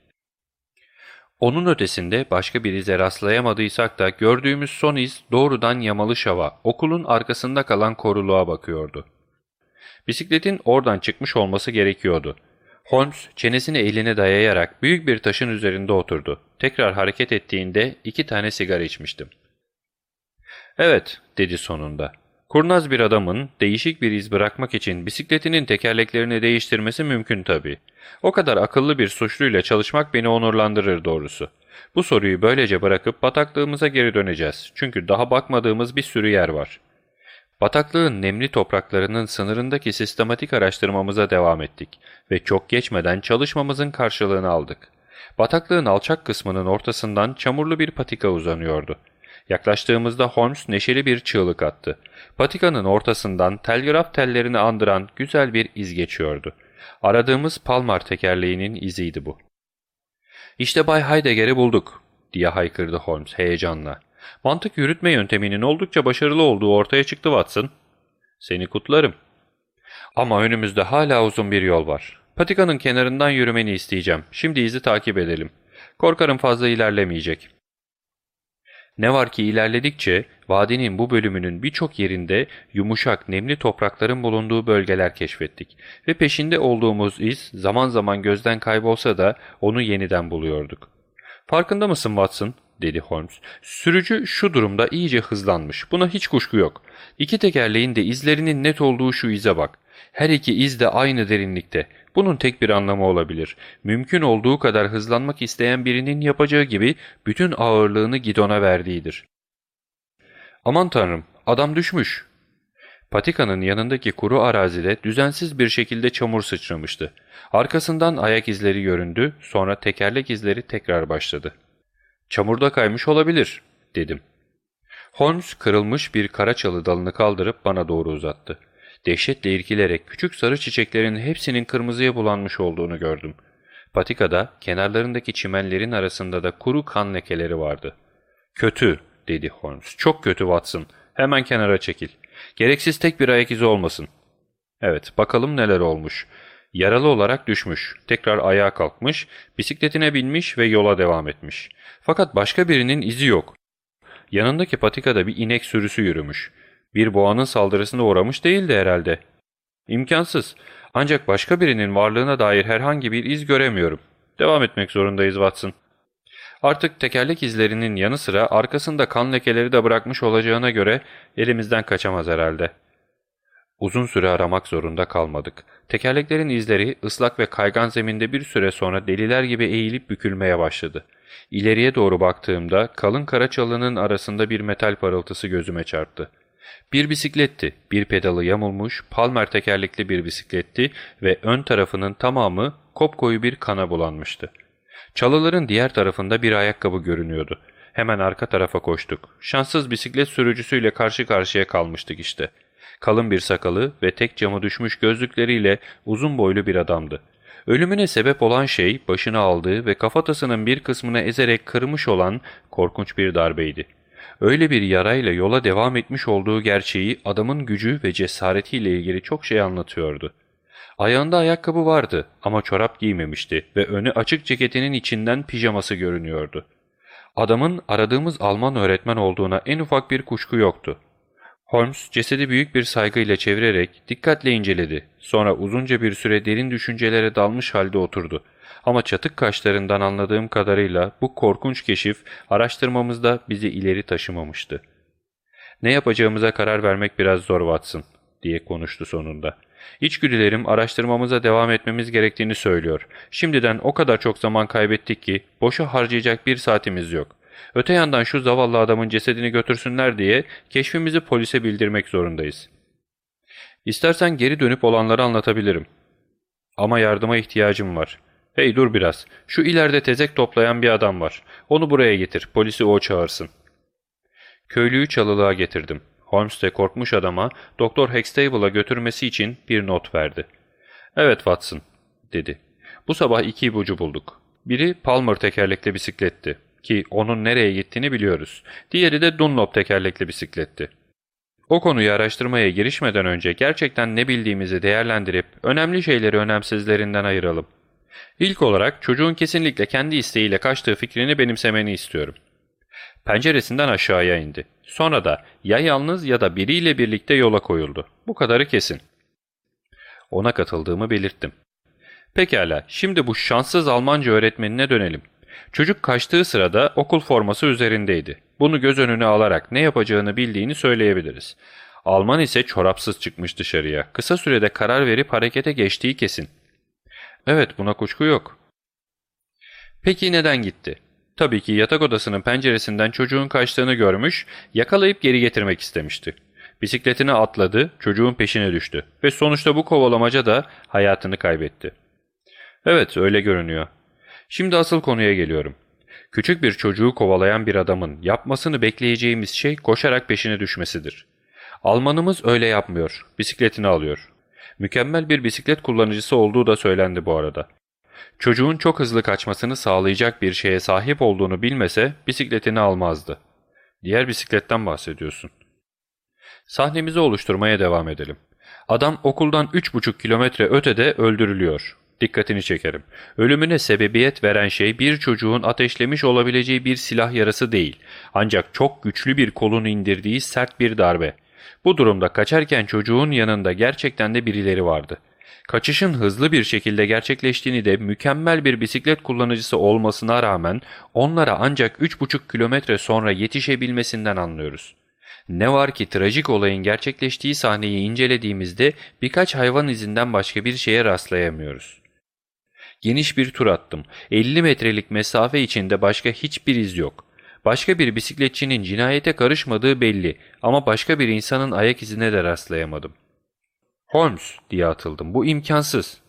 Onun ötesinde başka bir ize rastlayamadıysak da gördüğümüz son iz doğrudan Yamalı Şava, okulun arkasında kalan koruluğa bakıyordu. Bisikletin oradan çıkmış olması gerekiyordu. Holmes çenesini eline dayayarak büyük bir taşın üzerinde oturdu. Tekrar hareket ettiğinde iki tane sigara içmiştim. ''Evet'' dedi sonunda. Kurnaz bir adamın değişik bir iz bırakmak için bisikletinin tekerleklerini değiştirmesi mümkün tabii. O kadar akıllı bir suçluyla çalışmak beni onurlandırır doğrusu. Bu soruyu böylece bırakıp bataklığımıza geri döneceğiz. Çünkü daha bakmadığımız bir sürü yer var. Bataklığın nemli topraklarının sınırındaki sistematik araştırmamıza devam ettik ve çok geçmeden çalışmamızın karşılığını aldık. Bataklığın alçak kısmının ortasından çamurlu bir patika uzanıyordu. Yaklaştığımızda Holmes neşeli bir çığlık attı. Patikanın ortasından telgraf tellerini andıran güzel bir iz geçiyordu. Aradığımız Palmar tekerleğinin iziydi bu. ''İşte Bay Heidegger'i bulduk.'' diye haykırdı Holmes heyecanla. ''Mantık yürütme yönteminin oldukça başarılı olduğu ortaya çıktı Watson.'' ''Seni kutlarım.'' ''Ama önümüzde hala uzun bir yol var. Patikanın kenarından yürümeni isteyeceğim. Şimdi izi takip edelim. Korkarım fazla ilerlemeyecek. Ne var ki ilerledikçe vadinin bu bölümünün birçok yerinde yumuşak, nemli toprakların bulunduğu bölgeler keşfettik ve peşinde olduğumuz iz zaman zaman gözden kaybolsa da onu yeniden buluyorduk. ''Farkında mısın Watson?'' dedi Holmes. ''Sürücü şu durumda iyice hızlanmış. Buna hiç kuşku yok. İki tekerleğin de izlerinin net olduğu şu ize bak. Her iki iz de aynı derinlikte. Bunun tek bir anlamı olabilir. Mümkün olduğu kadar hızlanmak isteyen birinin yapacağı gibi bütün ağırlığını gidona verdiğidir. Aman tanrım, adam düşmüş. Patikanın yanındaki kuru arazide düzensiz bir şekilde çamur sıçramıştı. Arkasından ayak izleri göründü, sonra tekerlek izleri tekrar başladı. Çamurda kaymış olabilir, dedim. Holmes kırılmış bir kara çalı dalını kaldırıp bana doğru uzattı. Dehşetle irkilerek küçük sarı çiçeklerin hepsinin kırmızıya bulanmış olduğunu gördüm. Patikada kenarlarındaki çimenlerin arasında da kuru kan lekeleri vardı. ''Kötü'' dedi Holmes. ''Çok kötü Watson. Hemen kenara çekil. Gereksiz tek bir ayak izi olmasın.'' Evet, bakalım neler olmuş. Yaralı olarak düşmüş, tekrar ayağa kalkmış, bisikletine binmiş ve yola devam etmiş. Fakat başka birinin izi yok. Yanındaki patikada bir inek sürüsü yürümüş. Bir boğanın saldırısına uğramış değildi herhalde. İmkansız. Ancak başka birinin varlığına dair herhangi bir iz göremiyorum. Devam etmek zorundayız Watson. Artık tekerlek izlerinin yanı sıra arkasında kan lekeleri de bırakmış olacağına göre elimizden kaçamaz herhalde. Uzun süre aramak zorunda kalmadık. Tekerleklerin izleri ıslak ve kaygan zeminde bir süre sonra deliler gibi eğilip bükülmeye başladı. İleriye doğru baktığımda kalın kara çalının arasında bir metal parıltısı gözüme çarptı. Bir bisikletti, bir pedalı yamulmuş, palmer tekerlekli bir bisikletti ve ön tarafının tamamı kopkoyu bir kana bulanmıştı. Çalıların diğer tarafında bir ayakkabı görünüyordu. Hemen arka tarafa koştuk. Şanssız bisiklet sürücüsüyle karşı karşıya kalmıştık işte. Kalın bir sakalı ve tek camı düşmüş gözlükleriyle uzun boylu bir adamdı. Ölümüne sebep olan şey başını aldığı ve kafatasının bir kısmını ezerek kırmış olan korkunç bir darbeydi. Öyle bir yarayla yola devam etmiş olduğu gerçeği adamın gücü ve cesaretiyle ilgili çok şey anlatıyordu. Ayağında ayakkabı vardı ama çorap giymemişti ve önü açık ceketinin içinden pijaması görünüyordu. Adamın aradığımız Alman öğretmen olduğuna en ufak bir kuşku yoktu. Holmes cesedi büyük bir saygıyla çevirerek dikkatle inceledi. Sonra uzunca bir süre derin düşüncelere dalmış halde oturdu. Ama çatık kaşlarından anladığım kadarıyla bu korkunç keşif araştırmamızda bizi ileri taşımamıştı. ''Ne yapacağımıza karar vermek biraz zor Watson.'' diye konuştu sonunda. İçgüdülerim araştırmamıza devam etmemiz gerektiğini söylüyor. Şimdiden o kadar çok zaman kaybettik ki boşa harcayacak bir saatimiz yok. Öte yandan şu zavallı adamın cesedini götürsünler diye keşfimizi polise bildirmek zorundayız. İstersen geri dönüp olanları anlatabilirim. Ama yardıma ihtiyacım var. Hey dur biraz. Şu ileride tezek toplayan bir adam var. Onu buraya getir. Polisi o çağırsın. Köylüyü çalılığa getirdim. Holmes de korkmuş adama Doktor Hextable'a götürmesi için bir not verdi. Evet Watson dedi. Bu sabah iki ipucu bulduk. Biri Palmer tekerlekli bisikletti ki onun nereye gittiğini biliyoruz. Diğeri de Dunlop tekerlekli bisikletti. O konuyu araştırmaya girişmeden önce gerçekten ne bildiğimizi değerlendirip önemli şeyleri önemsizlerinden ayıralım. İlk olarak çocuğun kesinlikle kendi isteğiyle kaçtığı fikrini benimsemeni istiyorum. Penceresinden aşağıya indi. Sonra da ya yalnız ya da biriyle birlikte yola koyuldu. Bu kadarı kesin. Ona katıldığımı belirttim. Pekala, şimdi bu şanssız Almanca öğretmenine dönelim. Çocuk kaçtığı sırada okul forması üzerindeydi. Bunu göz önüne alarak ne yapacağını bildiğini söyleyebiliriz. Alman ise çorapsız çıkmış dışarıya. Kısa sürede karar verip harekete geçtiği kesin. Evet buna kuşku yok. Peki neden gitti? Tabii ki yatak odasının penceresinden çocuğun kaçtığını görmüş, yakalayıp geri getirmek istemişti. Bisikletine atladı, çocuğun peşine düştü ve sonuçta bu kovalamaca da hayatını kaybetti. Evet öyle görünüyor. Şimdi asıl konuya geliyorum. Küçük bir çocuğu kovalayan bir adamın yapmasını bekleyeceğimiz şey koşarak peşine düşmesidir. Almanımız öyle yapmıyor, bisikletini alıyor. Mükemmel bir bisiklet kullanıcısı olduğu da söylendi bu arada. Çocuğun çok hızlı kaçmasını sağlayacak bir şeye sahip olduğunu bilmese bisikletini almazdı. Diğer bisikletten bahsediyorsun. Sahnemizi oluşturmaya devam edelim. Adam okuldan 3,5 kilometre ötede öldürülüyor. Dikkatini çekerim. Ölümüne sebebiyet veren şey bir çocuğun ateşlemiş olabileceği bir silah yarası değil. Ancak çok güçlü bir kolun indirdiği sert bir darbe. Bu durumda kaçarken çocuğun yanında gerçekten de birileri vardı. Kaçışın hızlı bir şekilde gerçekleştiğini de mükemmel bir bisiklet kullanıcısı olmasına rağmen onlara ancak 3,5 kilometre sonra yetişebilmesinden anlıyoruz. Ne var ki trajik olayın gerçekleştiği sahneyi incelediğimizde birkaç hayvan izinden başka bir şeye rastlayamıyoruz. Geniş bir tur attım. 50 metrelik mesafe içinde başka hiçbir iz yok. Başka bir bisikletçinin cinayete karışmadığı belli ama başka bir insanın ayak izine de rastlayamadım. Holmes diye atıldım. Bu imkansız.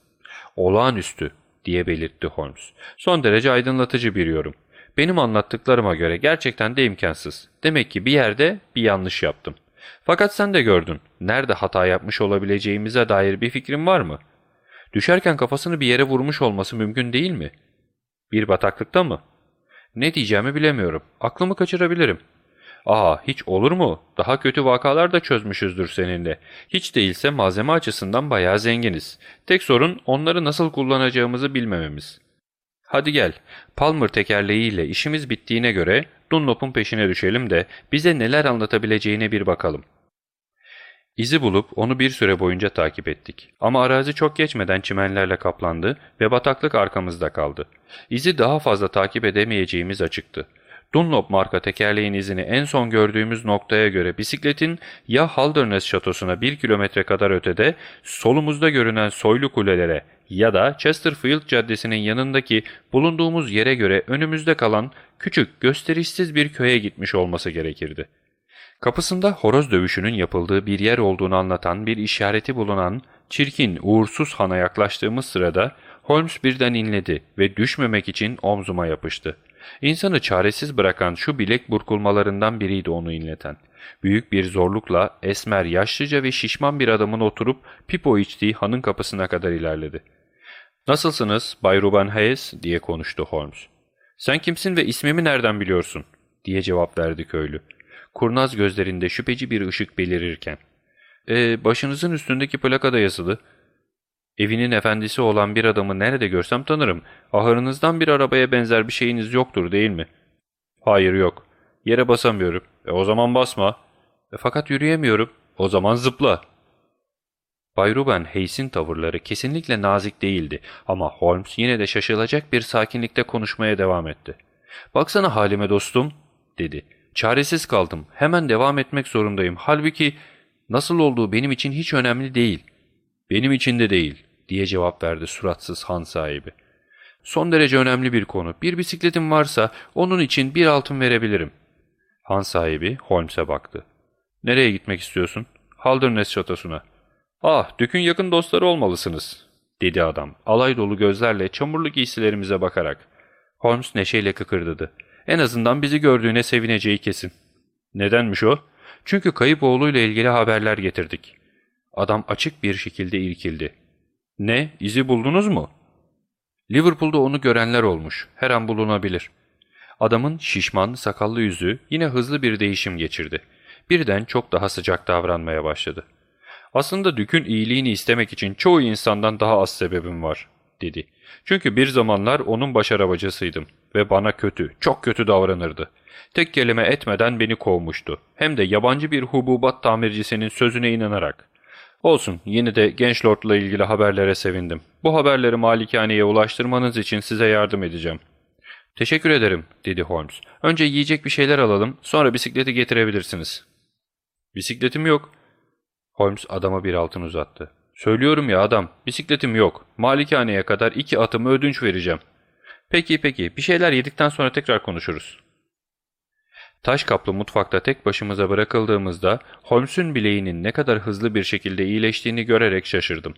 Olağanüstü diye belirtti Holmes. Son derece aydınlatıcı bir yorum. Benim anlattıklarıma göre gerçekten de imkansız. Demek ki bir yerde bir yanlış yaptım. Fakat sen de gördün. Nerede hata yapmış olabileceğimize dair bir fikrin var mı? Düşerken kafasını bir yere vurmuş olması mümkün değil mi? Bir bataklıkta mı? Ne diyeceğimi bilemiyorum. Aklımı kaçırabilirim. Aa hiç olur mu? Daha kötü vakalar da çözmüşüzdür seninle. Hiç değilse malzeme açısından bayağı zenginiz. Tek sorun onları nasıl kullanacağımızı bilmememiz. Hadi gel, Palmer tekerleğiyle işimiz bittiğine göre Dunlop'un peşine düşelim de bize neler anlatabileceğine bir bakalım. İzi bulup onu bir süre boyunca takip ettik. Ama arazi çok geçmeden çimenlerle kaplandı ve bataklık arkamızda kaldı. İzi daha fazla takip edemeyeceğimiz açıktı. Dunlop marka tekerleğin izini en son gördüğümüz noktaya göre bisikletin ya Halderness şatosuna bir kilometre kadar ötede solumuzda görünen soylu kulelere ya da Chesterfield Caddesi'nin yanındaki bulunduğumuz yere göre önümüzde kalan küçük gösterişsiz bir köye gitmiş olması gerekirdi. Kapısında horoz dövüşünün yapıldığı bir yer olduğunu anlatan bir işareti bulunan çirkin, uğursuz hana yaklaştığımız sırada Holmes birden inledi ve düşmemek için omzuma yapıştı. İnsanı çaresiz bırakan şu bilek burkulmalarından biriydi onu inleten. Büyük bir zorlukla esmer, yaşlıca ve şişman bir adamın oturup pipo içtiği hanın kapısına kadar ilerledi. ''Nasılsınız Bay Ruben Hayes?'' diye konuştu Holmes. ''Sen kimsin ve ismimi nereden biliyorsun?'' diye cevap verdi köylü. Kurnaz gözlerinde şüpheci bir ışık belirirken. ''Ee, başınızın üstündeki plakada yazılı. Evinin efendisi olan bir adamı nerede görsem tanırım. Ahırınızdan bir arabaya benzer bir şeyiniz yoktur değil mi?'' ''Hayır yok. Yere basamıyorum. E o zaman basma.'' E, ''Fakat yürüyemiyorum. O zaman zıpla.'' Bay Ruben Hayes'in tavırları kesinlikle nazik değildi ama Holmes yine de şaşılacak bir sakinlikte konuşmaya devam etti. ''Baksana halime dostum.'' dedi. ''Çaresiz kaldım. Hemen devam etmek zorundayım. Halbuki nasıl olduğu benim için hiç önemli değil.'' ''Benim için de değil.'' diye cevap verdi suratsız han sahibi. ''Son derece önemli bir konu. Bir bisikletim varsa onun için bir altın verebilirim.'' Han sahibi Holmes'e baktı. ''Nereye gitmek istiyorsun?'' ''Halderness şatosuna.'' ''Ah, Dük'ün yakın dostları olmalısınız.'' dedi adam alay dolu gözlerle çamurlu giysilerimize bakarak. Holmes neşeyle kıkırdadı. En azından bizi gördüğüne sevineceği kesin. Nedenmiş o? Çünkü kayıp oğluyla ilgili haberler getirdik. Adam açık bir şekilde irkildi. Ne, izi buldunuz mu? Liverpool'da onu görenler olmuş, her an bulunabilir. Adamın şişman, sakallı yüzü yine hızlı bir değişim geçirdi. Birden çok daha sıcak davranmaya başladı. Aslında Dük'ün iyiliğini istemek için çoğu insandan daha az sebebim var, dedi. Çünkü bir zamanlar onun baş arabacısıydım ve bana kötü, çok kötü davranırdı. Tek kelime etmeden beni kovmuştu. Hem de yabancı bir hububat tamircisinin sözüne inanarak. Olsun, yine de genç lordla ilgili haberlere sevindim. Bu haberleri malikaneye ulaştırmanız için size yardım edeceğim. Teşekkür ederim, dedi Holmes. Önce yiyecek bir şeyler alalım, sonra bisikleti getirebilirsiniz. Bisikletim yok. Holmes adama bir altın uzattı. Söylüyorum ya adam, bisikletim yok. Malikaneye kadar iki atımı ödünç vereceğim. Peki peki, bir şeyler yedikten sonra tekrar konuşuruz. Taş kaplı mutfakta tek başımıza bırakıldığımızda Holmes'un bileğinin ne kadar hızlı bir şekilde iyileştiğini görerek şaşırdım.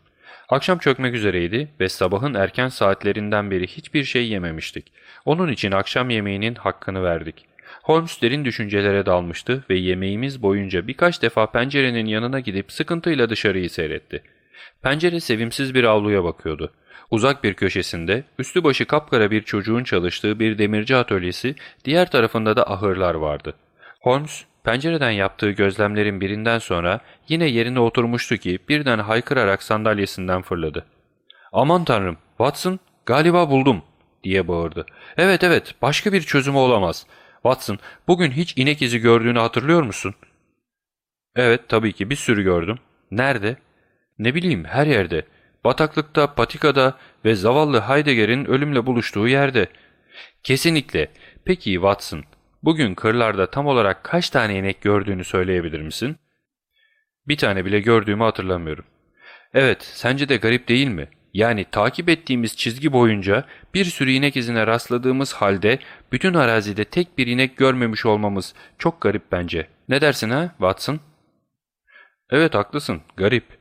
Akşam çökmek üzereydi ve sabahın erken saatlerinden beri hiçbir şey yememiştik. Onun için akşam yemeğinin hakkını verdik. Holmes derin düşüncelere dalmıştı ve yemeğimiz boyunca birkaç defa pencerenin yanına gidip sıkıntıyla dışarıyı seyretti. Pencere sevimsiz bir avluya bakıyordu. Uzak bir köşesinde, üstü başı kapkara bir çocuğun çalıştığı bir demirci atölyesi, diğer tarafında da ahırlar vardı. Holmes, pencereden yaptığı gözlemlerin birinden sonra yine yerine oturmuştu ki birden haykırarak sandalyesinden fırladı. ''Aman tanrım, Watson, galiba buldum.'' diye bağırdı. ''Evet evet, başka bir çözümü olamaz. Watson, bugün hiç inek izi gördüğünü hatırlıyor musun?'' ''Evet, tabii ki bir sürü gördüm. Nerede?'' ''Ne bileyim, her yerde.'' Bataklıkta, patikada ve zavallı Heidegger'in ölümle buluştuğu yerde. Kesinlikle. Peki Watson, bugün kırlarda tam olarak kaç tane inek gördüğünü söyleyebilir misin? Bir tane bile gördüğümü hatırlamıyorum. Evet, sence de garip değil mi? Yani takip ettiğimiz çizgi boyunca bir sürü inek izine rastladığımız halde bütün arazide tek bir inek görmemiş olmamız çok garip bence. Ne dersin ha Watson? Evet haklısın, garip.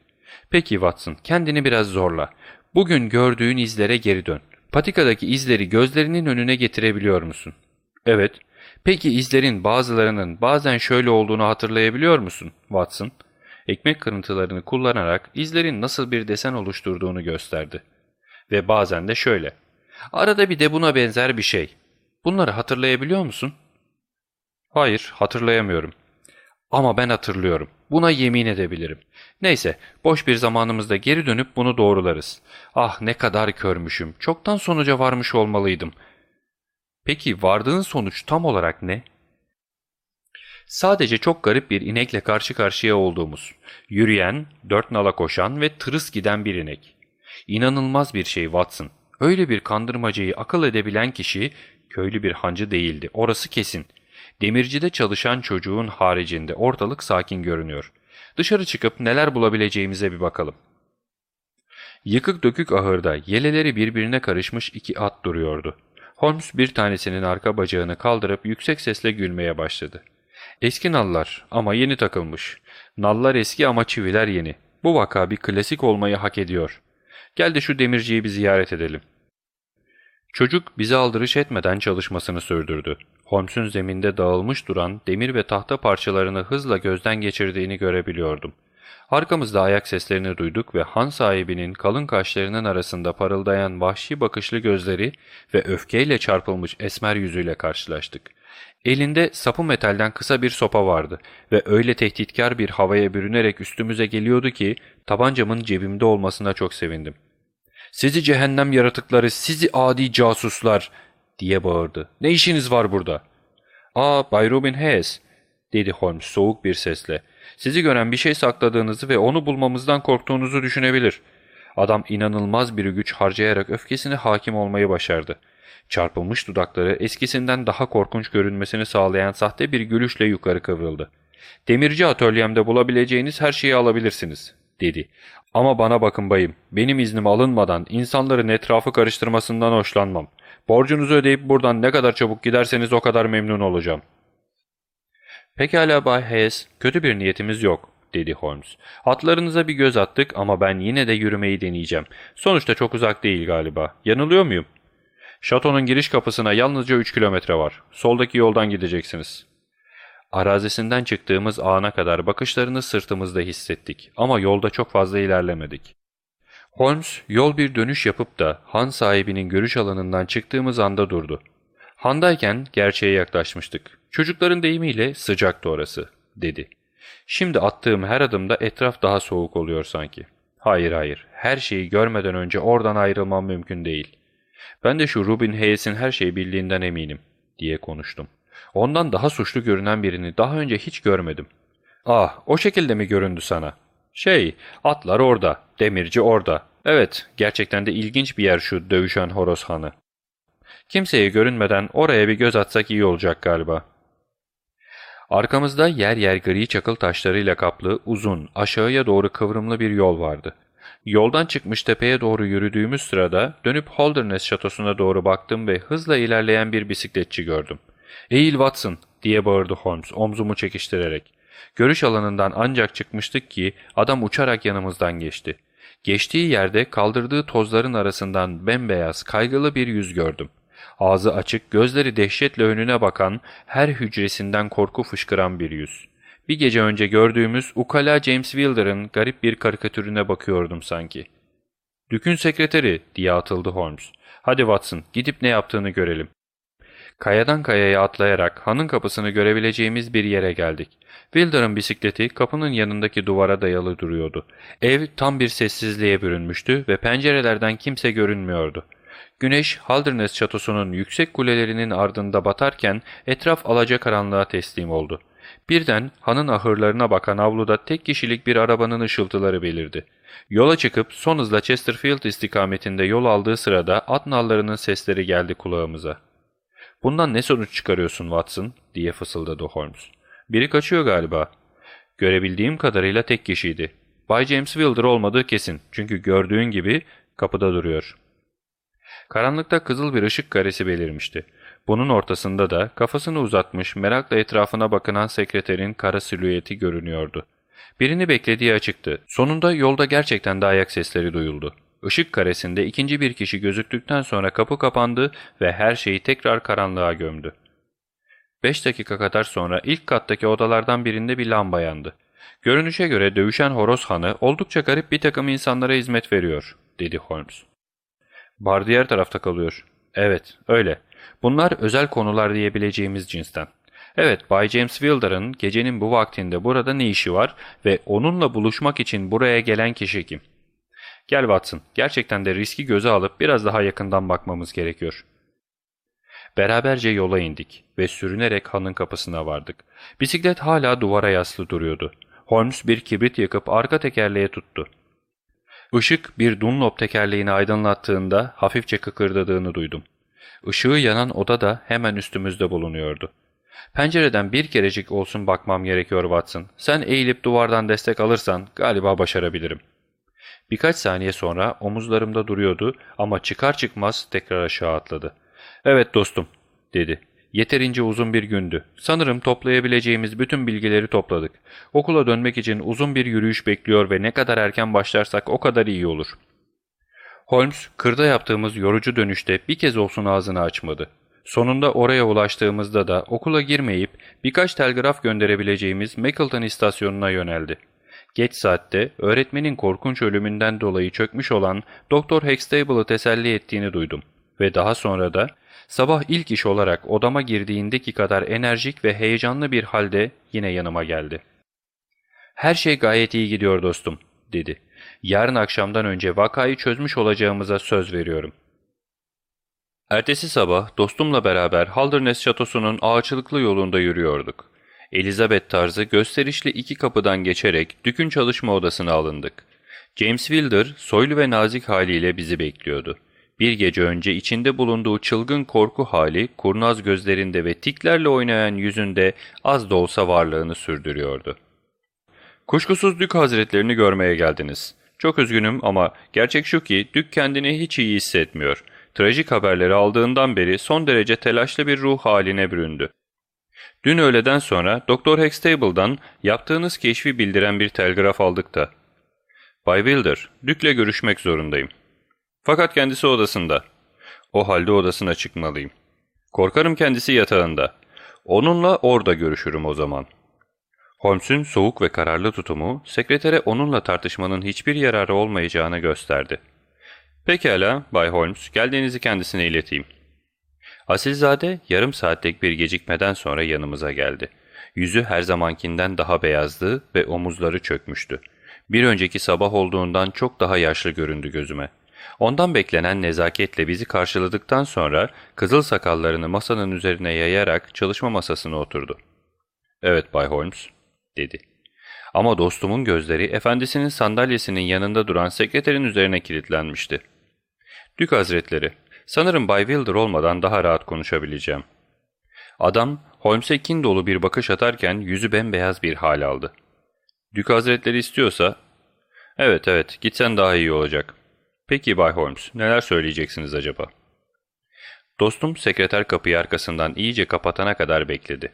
Peki Watson, kendini biraz zorla. Bugün gördüğün izlere geri dön. Patikadaki izleri gözlerinin önüne getirebiliyor musun? Evet. Peki izlerin bazılarının bazen şöyle olduğunu hatırlayabiliyor musun Watson? Ekmek kırıntılarını kullanarak izlerin nasıl bir desen oluşturduğunu gösterdi. Ve bazen de şöyle. Arada bir de buna benzer bir şey. Bunları hatırlayabiliyor musun? Hayır, hatırlayamıyorum. Ama ben hatırlıyorum. Buna yemin edebilirim. Neyse, boş bir zamanımızda geri dönüp bunu doğrularız. Ah ne kadar körmüşüm. Çoktan sonuca varmış olmalıydım. Peki vardığın sonuç tam olarak ne? Sadece çok garip bir inekle karşı karşıya olduğumuz. Yürüyen, dört nala koşan ve tırıs giden bir inek. İnanılmaz bir şey Watson. Öyle bir kandırmacayı akıl edebilen kişi köylü bir hancı değildi. Orası kesin. Demircide çalışan çocuğun haricinde ortalık sakin görünüyor. Dışarı çıkıp neler bulabileceğimize bir bakalım. Yıkık dökük ahırda yeleleri birbirine karışmış iki at duruyordu. Holmes bir tanesinin arka bacağını kaldırıp yüksek sesle gülmeye başladı. Eski nallar ama yeni takılmış. Nallar eski ama çiviler yeni. Bu vaka bir klasik olmayı hak ediyor. Gel de şu demirciyi bir ziyaret edelim. Çocuk bize aldırış etmeden çalışmasını sürdürdü. Holmes'un zeminde dağılmış duran demir ve tahta parçalarını hızla gözden geçirdiğini görebiliyordum. Arkamızda ayak seslerini duyduk ve han sahibinin kalın kaşlarının arasında parıldayan vahşi bakışlı gözleri ve öfkeyle çarpılmış esmer yüzüyle karşılaştık. Elinde sapı metalden kısa bir sopa vardı ve öyle tehditkar bir havaya bürünerek üstümüze geliyordu ki tabancamın cebimde olmasına çok sevindim. ''Sizi cehennem yaratıkları, sizi adi casuslar!'' diye bağırdı. ''Ne işiniz var burada?'' ''Aa, Bay Robin Hayes'' dedi Holmes soğuk bir sesle. ''Sizi gören bir şey sakladığınızı ve onu bulmamızdan korktuğunuzu düşünebilir.'' Adam inanılmaz bir güç harcayarak öfkesine hakim olmayı başardı. Çarpılmış dudakları eskisinden daha korkunç görünmesini sağlayan sahte bir gülüşle yukarı kıvrıldı. ''Demirci atölyemde bulabileceğiniz her şeyi alabilirsiniz.'' dedi. ''Ama bana bakın bayım, benim iznim alınmadan insanların etrafı karıştırmasından hoşlanmam. Borcunuzu ödeyip buradan ne kadar çabuk giderseniz o kadar memnun olacağım. Pekala Bay Hayes, kötü bir niyetimiz yok, dedi Holmes. Atlarınıza bir göz attık ama ben yine de yürümeyi deneyeceğim. Sonuçta çok uzak değil galiba. Yanılıyor muyum? Şatonun giriş kapısına yalnızca 3 kilometre var. Soldaki yoldan gideceksiniz. Arazisinden çıktığımız ana kadar bakışlarını sırtımızda hissettik ama yolda çok fazla ilerlemedik. Holmes yol bir dönüş yapıp da han sahibinin görüş alanından çıktığımız anda durdu. Handayken gerçeğe yaklaşmıştık. Çocukların deyimiyle sıcaktı orası, dedi. Şimdi attığım her adımda etraf daha soğuk oluyor sanki. Hayır hayır, her şeyi görmeden önce oradan ayrılmam mümkün değil. Ben de şu Rubin Hayes'in her şeyi bildiğinden eminim, diye konuştum. Ondan daha suçlu görünen birini daha önce hiç görmedim. Ah, o şekilde mi göründü sana? Şey, atlar orada, demirci orada. Evet, gerçekten de ilginç bir yer şu dövüşen horoz hanı. Kimseye görünmeden oraya bir göz atsak iyi olacak galiba. Arkamızda yer yer gri çakıl taşlarıyla kaplı uzun, aşağıya doğru kıvrımlı bir yol vardı. Yoldan çıkmış tepeye doğru yürüdüğümüz sırada dönüp Holderness şatosuna doğru baktım ve hızla ilerleyen bir bisikletçi gördüm. ''Eğil Watson!'' diye bağırdı Holmes omzumu çekiştirerek. Görüş alanından ancak çıkmıştık ki adam uçarak yanımızdan geçti. Geçtiği yerde kaldırdığı tozların arasından bembeyaz, kaygılı bir yüz gördüm. Ağzı açık, gözleri dehşetle önüne bakan, her hücresinden korku fışkıran bir yüz. Bir gece önce gördüğümüz ukala James Wilder'ın garip bir karikatürüne bakıyordum sanki. ''Dük'ün sekreteri'' diye atıldı Holmes. ''Hadi Watson, gidip ne yaptığını görelim.'' Kayadan kayaya atlayarak hanın kapısını görebileceğimiz bir yere geldik. Wilder'ın bisikleti kapının yanındaki duvara dayalı duruyordu. Ev tam bir sessizliğe bürünmüştü ve pencerelerden kimse görünmüyordu. Güneş Halderness çatosunun yüksek kulelerinin ardında batarken etraf alacakaranlığa teslim oldu. Birden hanın ahırlarına bakan avluda tek kişilik bir arabanın ışıltıları belirdi. Yola çıkıp son hızla Chesterfield istikametinde yol aldığı sırada at nallarının sesleri geldi kulağımıza. ''Bundan ne sonuç çıkarıyorsun Watson?'' diye fısıldadı Holmes. ''Biri kaçıyor galiba.'' Görebildiğim kadarıyla tek kişiydi. Bay James Wilder olmadığı kesin çünkü gördüğün gibi kapıda duruyor. Karanlıkta kızıl bir ışık karesi belirmişti. Bunun ortasında da kafasını uzatmış merakla etrafına bakınan sekreterin kara silüeti görünüyordu. Birini beklediği açıktı. Sonunda yolda gerçekten de ayak sesleri duyuldu. Işık karesinde ikinci bir kişi gözüktükten sonra kapı kapandı ve her şeyi tekrar karanlığa gömdü. Beş dakika kadar sonra ilk kattaki odalardan birinde bir lamba yandı. Görünüşe göre dövüşen horoz hanı oldukça garip bir takım insanlara hizmet veriyor, dedi Holmes. Bar diğer tarafta kalıyor. Evet, öyle. Bunlar özel konular diyebileceğimiz cinsten. Evet, Bay James Wilder'ın gecenin bu vaktinde burada ne işi var ve onunla buluşmak için buraya gelen kişi kim? Gel Watson, gerçekten de riski göze alıp biraz daha yakından bakmamız gerekiyor. Beraberce yola indik ve sürünerek hanın kapısına vardık. Bisiklet hala duvara yaslı duruyordu. Holmes bir kibrit yakıp arka tekerleğe tuttu. Işık bir Dunlop tekerleğini aydınlattığında hafifçe kıkırdadığını duydum. Işığı yanan oda da hemen üstümüzde bulunuyordu. Pencereden bir kerecik olsun bakmam gerekiyor Watson. Sen eğilip duvardan destek alırsan galiba başarabilirim. Birkaç saniye sonra omuzlarımda duruyordu ama çıkar çıkmaz tekrar aşağı atladı. ''Evet dostum'' dedi. Yeterince uzun bir gündü. Sanırım toplayabileceğimiz bütün bilgileri topladık. Okula dönmek için uzun bir yürüyüş bekliyor ve ne kadar erken başlarsak o kadar iyi olur. Holmes, kırda yaptığımız yorucu dönüşte bir kez olsun ağzını açmadı. Sonunda oraya ulaştığımızda da okula girmeyip birkaç telgraf gönderebileceğimiz Mackleton istasyonuna yöneldi. Geç saatte öğretmenin korkunç ölümünden dolayı çökmüş olan Dr. Huxtable'ı teselli ettiğini duydum ve daha sonra da sabah ilk iş olarak odama girdiğindeki kadar enerjik ve heyecanlı bir halde yine yanıma geldi. ''Her şey gayet iyi gidiyor dostum.'' dedi. ''Yarın akşamdan önce vakayı çözmüş olacağımıza söz veriyorum.'' Ertesi sabah dostumla beraber Halderness şatosunun ağaçlıklı yolunda yürüyorduk. Elizabeth tarzı gösterişli iki kapıdan geçerek Dük'ün çalışma odasına alındık. James Wilder soylu ve nazik haliyle bizi bekliyordu. Bir gece önce içinde bulunduğu çılgın korku hali kurnaz gözlerinde ve tiklerle oynayan yüzünde az da olsa varlığını sürdürüyordu. ''Kuşkusuz Dük Hazretlerini görmeye geldiniz. Çok üzgünüm ama gerçek şu ki Dük kendini hiç iyi hissetmiyor. Trajik haberleri aldığından beri son derece telaşlı bir ruh haline büründü. Dün öğleden sonra Doktor Huxtable'dan yaptığınız keşfi bildiren bir telgraf aldık da. Bay Wilder, Dük'le görüşmek zorundayım. Fakat kendisi odasında. O halde odasına çıkmalıyım. Korkarım kendisi yatağında. Onunla orada görüşürüm o zaman. Holmes'un soğuk ve kararlı tutumu, sekretere onunla tartışmanın hiçbir yararı olmayacağını gösterdi. Pekala, Bay Holmes, geldiğinizi kendisine ileteyim. Asilzade yarım saatlik bir gecikmeden sonra yanımıza geldi. Yüzü her zamankinden daha beyazdı ve omuzları çökmüştü. Bir önceki sabah olduğundan çok daha yaşlı göründü gözüme. Ondan beklenen nezaketle bizi karşıladıktan sonra kızıl sakallarını masanın üzerine yayarak çalışma masasına oturdu. ''Evet Bay Holmes'' dedi. Ama dostumun gözleri efendisinin sandalyesinin yanında duran sekreterin üzerine kilitlenmişti. ''Dük Hazretleri, sanırım Bay Wilder olmadan daha rahat konuşabileceğim.'' Adam Holmes'e kin dolu bir bakış atarken yüzü bembeyaz bir hal aldı. Dük Hazretleri istiyorsa... Evet evet gitsen daha iyi olacak. Peki Bay Holmes neler söyleyeceksiniz acaba? Dostum sekreter kapıyı arkasından iyice kapatana kadar bekledi.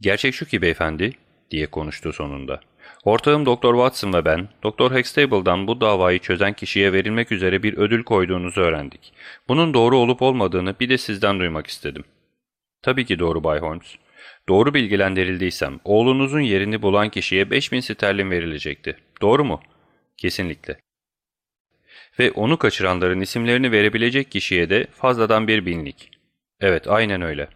Gerçek şu ki beyefendi diye konuştu sonunda. Ortağım Doktor Watson ve ben, Doktor Huxtable'dan bu davayı çözen kişiye verilmek üzere bir ödül koyduğunuzu öğrendik. Bunun doğru olup olmadığını bir de sizden duymak istedim. Tabii ki doğru Bay Holmes. Doğru bilgilendirildiysem, oğlunuzun yerini bulan kişiye 5000 sterlin verilecekti. Doğru mu? Kesinlikle. Ve onu kaçıranların isimlerini verebilecek kişiye de fazladan bir binlik. Evet, aynen öyle.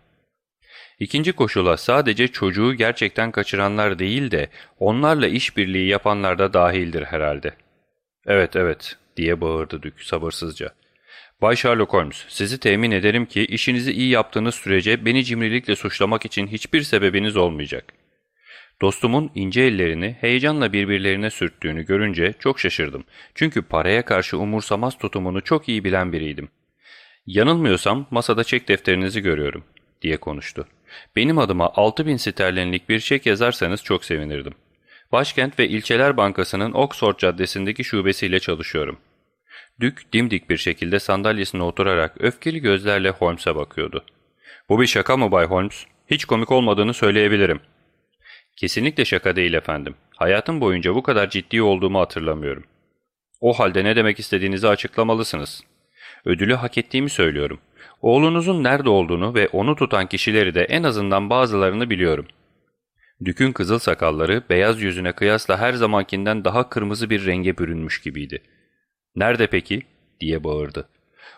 İkinci koşula sadece çocuğu gerçekten kaçıranlar değil de onlarla işbirliği yapanlar da dahildir herhalde. Evet evet diye bağırdı Dük sabırsızca. Bay Sherlock Holmes, sizi temin ederim ki işinizi iyi yaptığınız sürece beni cimrilikle suçlamak için hiçbir sebebiniz olmayacak. Dostumun ince ellerini heyecanla birbirlerine sürttüğünü görünce çok şaşırdım. Çünkü paraya karşı umursamaz tutumunu çok iyi bilen biriydim. Yanılmıyorsam masada çek defterinizi görüyorum, diye konuştu. Benim adıma 6000 sterlinlik bir çek yazarsanız çok sevinirdim. Başkent ve İlçeler Bankası'nın Oxford Caddesi'ndeki şubesiyle çalışıyorum. Dük dimdik bir şekilde sandalyesine oturarak öfkeli gözlerle Holmes'a bakıyordu. ''Bu bir şaka mı Bay Holmes? Hiç komik olmadığını söyleyebilirim.'' ''Kesinlikle şaka değil efendim. Hayatım boyunca bu kadar ciddi olduğumu hatırlamıyorum.'' ''O halde ne demek istediğinizi açıklamalısınız.'' ''Ödülü hak ettiğimi söylüyorum. Oğlunuzun nerede olduğunu ve onu tutan kişileri de en azından bazılarını biliyorum.'' Dük'ün kızıl sakalları beyaz yüzüne kıyasla her zamankinden daha kırmızı bir renge bürünmüş gibiydi. ''Nerede peki?'' diye bağırdı.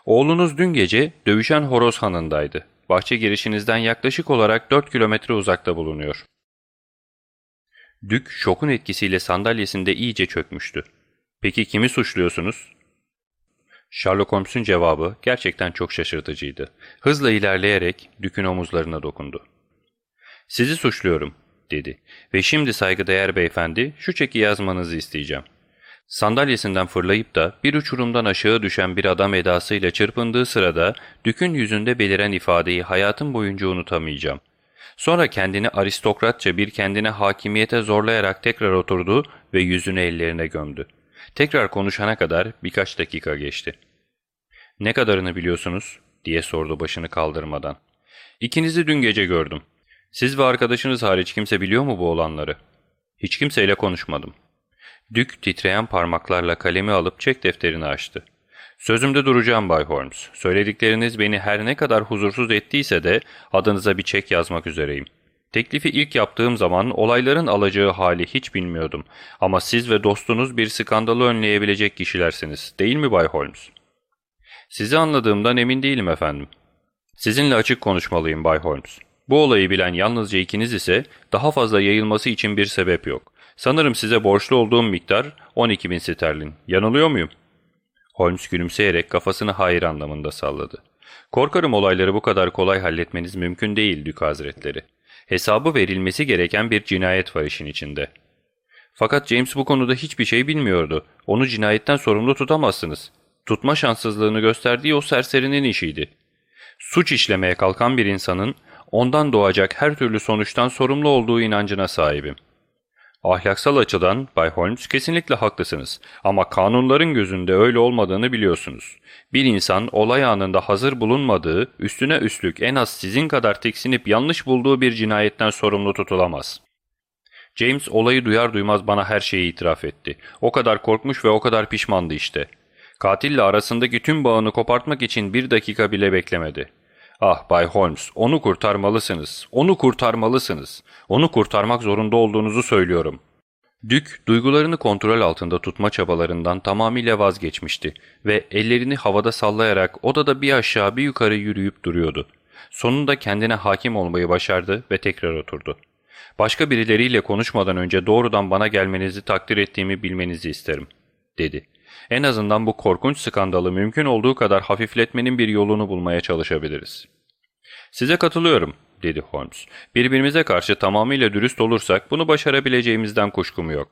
''Oğlunuz dün gece dövüşen horoz hanındaydı. Bahçe girişinizden yaklaşık olarak 4 kilometre uzakta bulunuyor.'' Dük şokun etkisiyle sandalyesinde iyice çökmüştü. ''Peki kimi suçluyorsunuz?'' Sherlock Holmes'un cevabı gerçekten çok şaşırtıcıydı. Hızla ilerleyerek Dük'ün omuzlarına dokundu. ''Sizi suçluyorum.'' dedi. ''Ve şimdi saygıdeğer beyefendi şu çeki yazmanızı isteyeceğim.'' Sandalyesinden fırlayıp da bir uçurumdan aşağı düşen bir adam edasıyla çırpındığı sırada Dük'ün yüzünde beliren ifadeyi hayatım boyunca unutamayacağım. Sonra kendini aristokratça bir kendine hakimiyete zorlayarak tekrar oturdu ve yüzünü ellerine gömdü. Tekrar konuşana kadar birkaç dakika geçti. ''Ne kadarını biliyorsunuz?'' diye sordu başını kaldırmadan. ''İkinizi dün gece gördüm. Siz ve arkadaşınız hariç kimse biliyor mu bu olanları?'' ''Hiç kimseyle konuşmadım.'' Dük titreyen parmaklarla kalemi alıp çek defterini açtı. ''Sözümde duracağım Bay Holmes. Söyledikleriniz beni her ne kadar huzursuz ettiyse de adınıza bir çek yazmak üzereyim. Teklifi ilk yaptığım zaman olayların alacağı hali hiç bilmiyordum. Ama siz ve dostunuz bir skandalı önleyebilecek kişilersiniz. Değil mi Bay Holmes? Sizi anladığımdan emin değilim efendim. Sizinle açık konuşmalıyım Bay Holmes. Bu olayı bilen yalnızca ikiniz ise daha fazla yayılması için bir sebep yok. Sanırım size borçlu olduğum miktar 12 bin sterlin. Yanılıyor muyum? Holmes gülümseyerek kafasını hayır anlamında salladı. Korkarım olayları bu kadar kolay halletmeniz mümkün değil Dük Hazretleri. Hesabı verilmesi gereken bir cinayet var işin içinde. Fakat James bu konuda hiçbir şey bilmiyordu. Onu cinayetten sorumlu tutamazsınız. Tutma şanssızlığını gösterdiği o serserinin işiydi. Suç işlemeye kalkan bir insanın ondan doğacak her türlü sonuçtan sorumlu olduğu inancına sahibim. Ahlaksal açıdan Bay Holmes kesinlikle haklısınız ama kanunların gözünde öyle olmadığını biliyorsunuz. Bir insan olay anında hazır bulunmadığı, üstüne üstlük en az sizin kadar tiksinip yanlış bulduğu bir cinayetten sorumlu tutulamaz. James olayı duyar duymaz bana her şeyi itiraf etti. O kadar korkmuş ve o kadar pişmandı işte. Katille arasındaki tüm bağını kopartmak için bir dakika bile beklemedi. Ah Bay Holmes, onu kurtarmalısınız. Onu kurtarmalısınız. Onu kurtarmak zorunda olduğunuzu söylüyorum. Dük, duygularını kontrol altında tutma çabalarından tamamıyla vazgeçmişti ve ellerini havada sallayarak odada bir aşağı bir yukarı yürüyüp duruyordu. Sonunda kendine hakim olmayı başardı ve tekrar oturdu. Başka birileriyle konuşmadan önce doğrudan bana gelmenizi takdir ettiğimi bilmenizi isterim, dedi. En azından bu korkunç skandalı mümkün olduğu kadar hafifletmenin bir yolunu bulmaya çalışabiliriz. Size katılıyorum, dedi Holmes. Birbirimize karşı tamamıyla dürüst olursak bunu başarabileceğimizden kuşkum yok.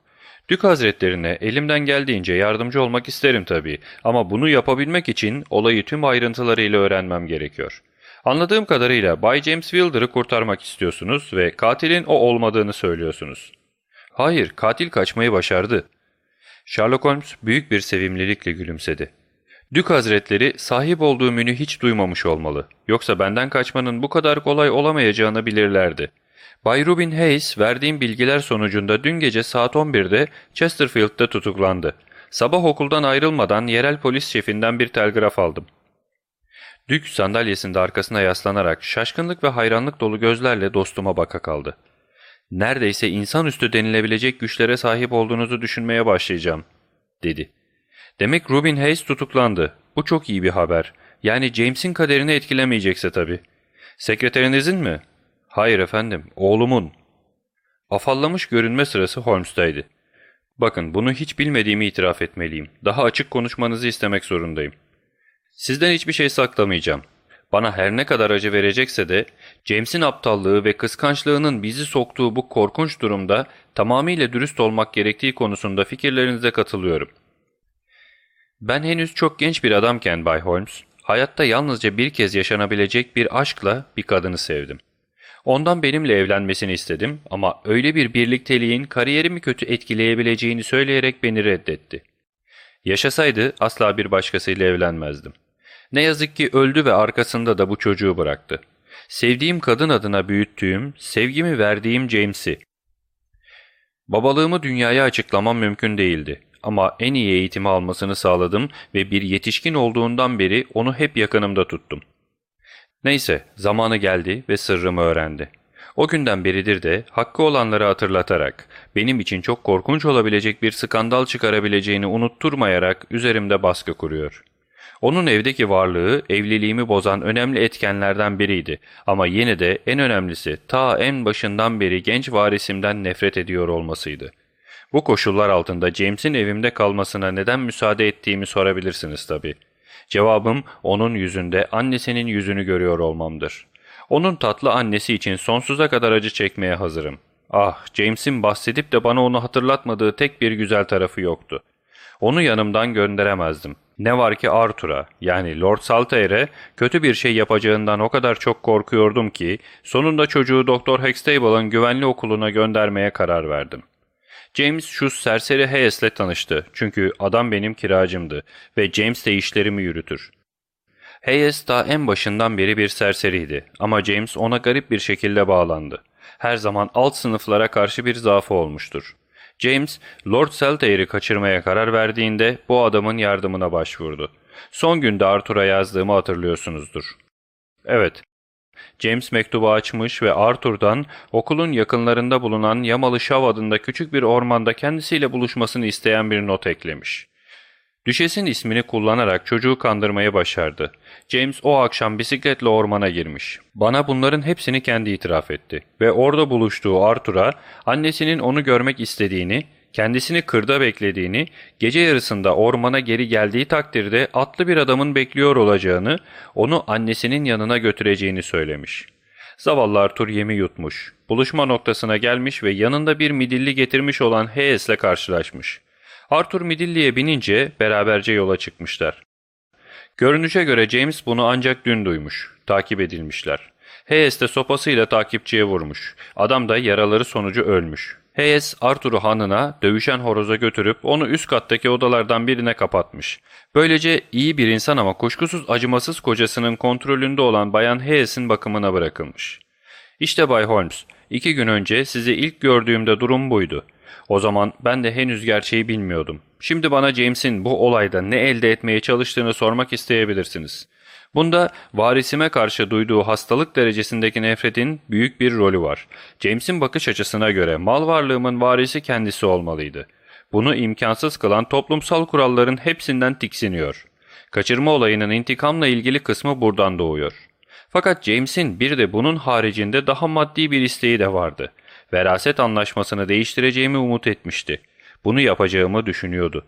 Dük hazretlerine elimden geldiğince yardımcı olmak isterim tabii ama bunu yapabilmek için olayı tüm ayrıntılarıyla öğrenmem gerekiyor. Anladığım kadarıyla Bay James Wilder'ı kurtarmak istiyorsunuz ve katilin o olmadığını söylüyorsunuz. Hayır, katil kaçmayı başardı. Sherlock Holmes büyük bir sevimlilikle gülümsedi. Dük Hazretleri sahip olduğu münü hiç duymamış olmalı. Yoksa benden kaçmanın bu kadar kolay olamayacağını bilirlerdi. Bay Rubin Hayes verdiğim bilgiler sonucunda dün gece saat 11'de Chesterfield'da tutuklandı. Sabah okuldan ayrılmadan yerel polis şefinden bir telgraf aldım. Dük sandalyesinde arkasına yaslanarak şaşkınlık ve hayranlık dolu gözlerle dostuma baka kaldı. Neredeyse insanüstü denilebilecek güçlere sahip olduğunuzu düşünmeye başlayacağım, dedi. Demek Rubin Hayes tutuklandı. Bu çok iyi bir haber. Yani James'in kaderini etkilemeyecekse tabii. Sekreterinizin mi? Hayır efendim, oğlumun. Afallamış görünme sırası Holmes'taydı. Bakın bunu hiç bilmediğimi itiraf etmeliyim. Daha açık konuşmanızı istemek zorundayım. Sizden hiçbir şey saklamayacağım. Bana her ne kadar acı verecekse de James'in aptallığı ve kıskançlığının bizi soktuğu bu korkunç durumda tamamıyla dürüst olmak gerektiği konusunda fikirlerinize katılıyorum. Ben henüz çok genç bir adamken Bay Holmes, hayatta yalnızca bir kez yaşanabilecek bir aşkla bir kadını sevdim. Ondan benimle evlenmesini istedim ama öyle bir birlikteliğin kariyerimi kötü etkileyebileceğini söyleyerek beni reddetti. Yaşasaydı asla bir başkasıyla evlenmezdim. Ne yazık ki öldü ve arkasında da bu çocuğu bıraktı. Sevdiğim kadın adına büyüttüğüm, sevgimi verdiğim James'i. Babalığımı dünyaya açıklamam mümkün değildi. Ama en iyi eğitimi almasını sağladım ve bir yetişkin olduğundan beri onu hep yakınımda tuttum. Neyse, zamanı geldi ve sırrımı öğrendi. O günden beridir de hakkı olanları hatırlatarak, benim için çok korkunç olabilecek bir skandal çıkarabileceğini unutturmayarak üzerimde baskı kuruyor. Onun evdeki varlığı evliliğimi bozan önemli etkenlerden biriydi ama yine de en önemlisi ta en başından beri genç varisimden nefret ediyor olmasıydı. Bu koşullar altında James'in evimde kalmasına neden müsaade ettiğimi sorabilirsiniz tabii. Cevabım onun yüzünde annesinin yüzünü görüyor olmamdır. Onun tatlı annesi için sonsuza kadar acı çekmeye hazırım. Ah, James'in bahsedip de bana onu hatırlatmadığı tek bir güzel tarafı yoktu. Onu yanımdan gönderemezdim. Ne var ki Arthur'a yani Lord Saltaire'e kötü bir şey yapacağından o kadar çok korkuyordum ki sonunda çocuğu Doktor Hextable'ın güvenli okuluna göndermeye karar verdim. James şu serseri Hayes'le tanıştı çünkü adam benim kiracımdı ve James de işlerimi yürütür. Hayes daha en başından beri bir serseriydi ama James ona garip bir şekilde bağlandı. Her zaman alt sınıflara karşı bir zaafı olmuştur. James, Lord Saltaire'i kaçırmaya karar verdiğinde bu adamın yardımına başvurdu. Son günde Arthur'a yazdığımı hatırlıyorsunuzdur. Evet, James mektubu açmış ve Arthur'dan okulun yakınlarında bulunan Yamalı Şav adında küçük bir ormanda kendisiyle buluşmasını isteyen bir not eklemiş. Düşesin ismini kullanarak çocuğu kandırmayı başardı. James o akşam bisikletle ormana girmiş. Bana bunların hepsini kendi itiraf etti. Ve orada buluştuğu Arthur'a annesinin onu görmek istediğini, kendisini kırda beklediğini, gece yarısında ormana geri geldiği takdirde atlı bir adamın bekliyor olacağını, onu annesinin yanına götüreceğini söylemiş. Zavallı Arthur yemi yutmuş. Buluşma noktasına gelmiş ve yanında bir midilli getirmiş olan Hayes'le karşılaşmış. Arthur Midilli'ye binince beraberce yola çıkmışlar. Görünüşe göre James bunu ancak dün duymuş. Takip edilmişler. Hayes de sopasıyla takipçiye vurmuş. Adam da yaraları sonucu ölmüş. Hayes Arthur'u hanına dövüşen horoza götürüp onu üst kattaki odalardan birine kapatmış. Böylece iyi bir insan ama kuşkusuz acımasız kocasının kontrolünde olan Bayan Hayes'in bakımına bırakılmış. İşte Bay Holmes, iki gün önce sizi ilk gördüğümde durum buydu. O zaman ben de henüz gerçeği bilmiyordum. Şimdi bana James'in bu olayda ne elde etmeye çalıştığını sormak isteyebilirsiniz. Bunda varisime karşı duyduğu hastalık derecesindeki nefretin büyük bir rolü var. James'in bakış açısına göre mal varlığımın varisi kendisi olmalıydı. Bunu imkansız kılan toplumsal kuralların hepsinden tiksiniyor. Kaçırma olayının intikamla ilgili kısmı buradan doğuyor. Fakat James'in bir de bunun haricinde daha maddi bir isteği de vardı. Veraset anlaşmasını değiştireceğimi umut etmişti. Bunu yapacağımı düşünüyordu.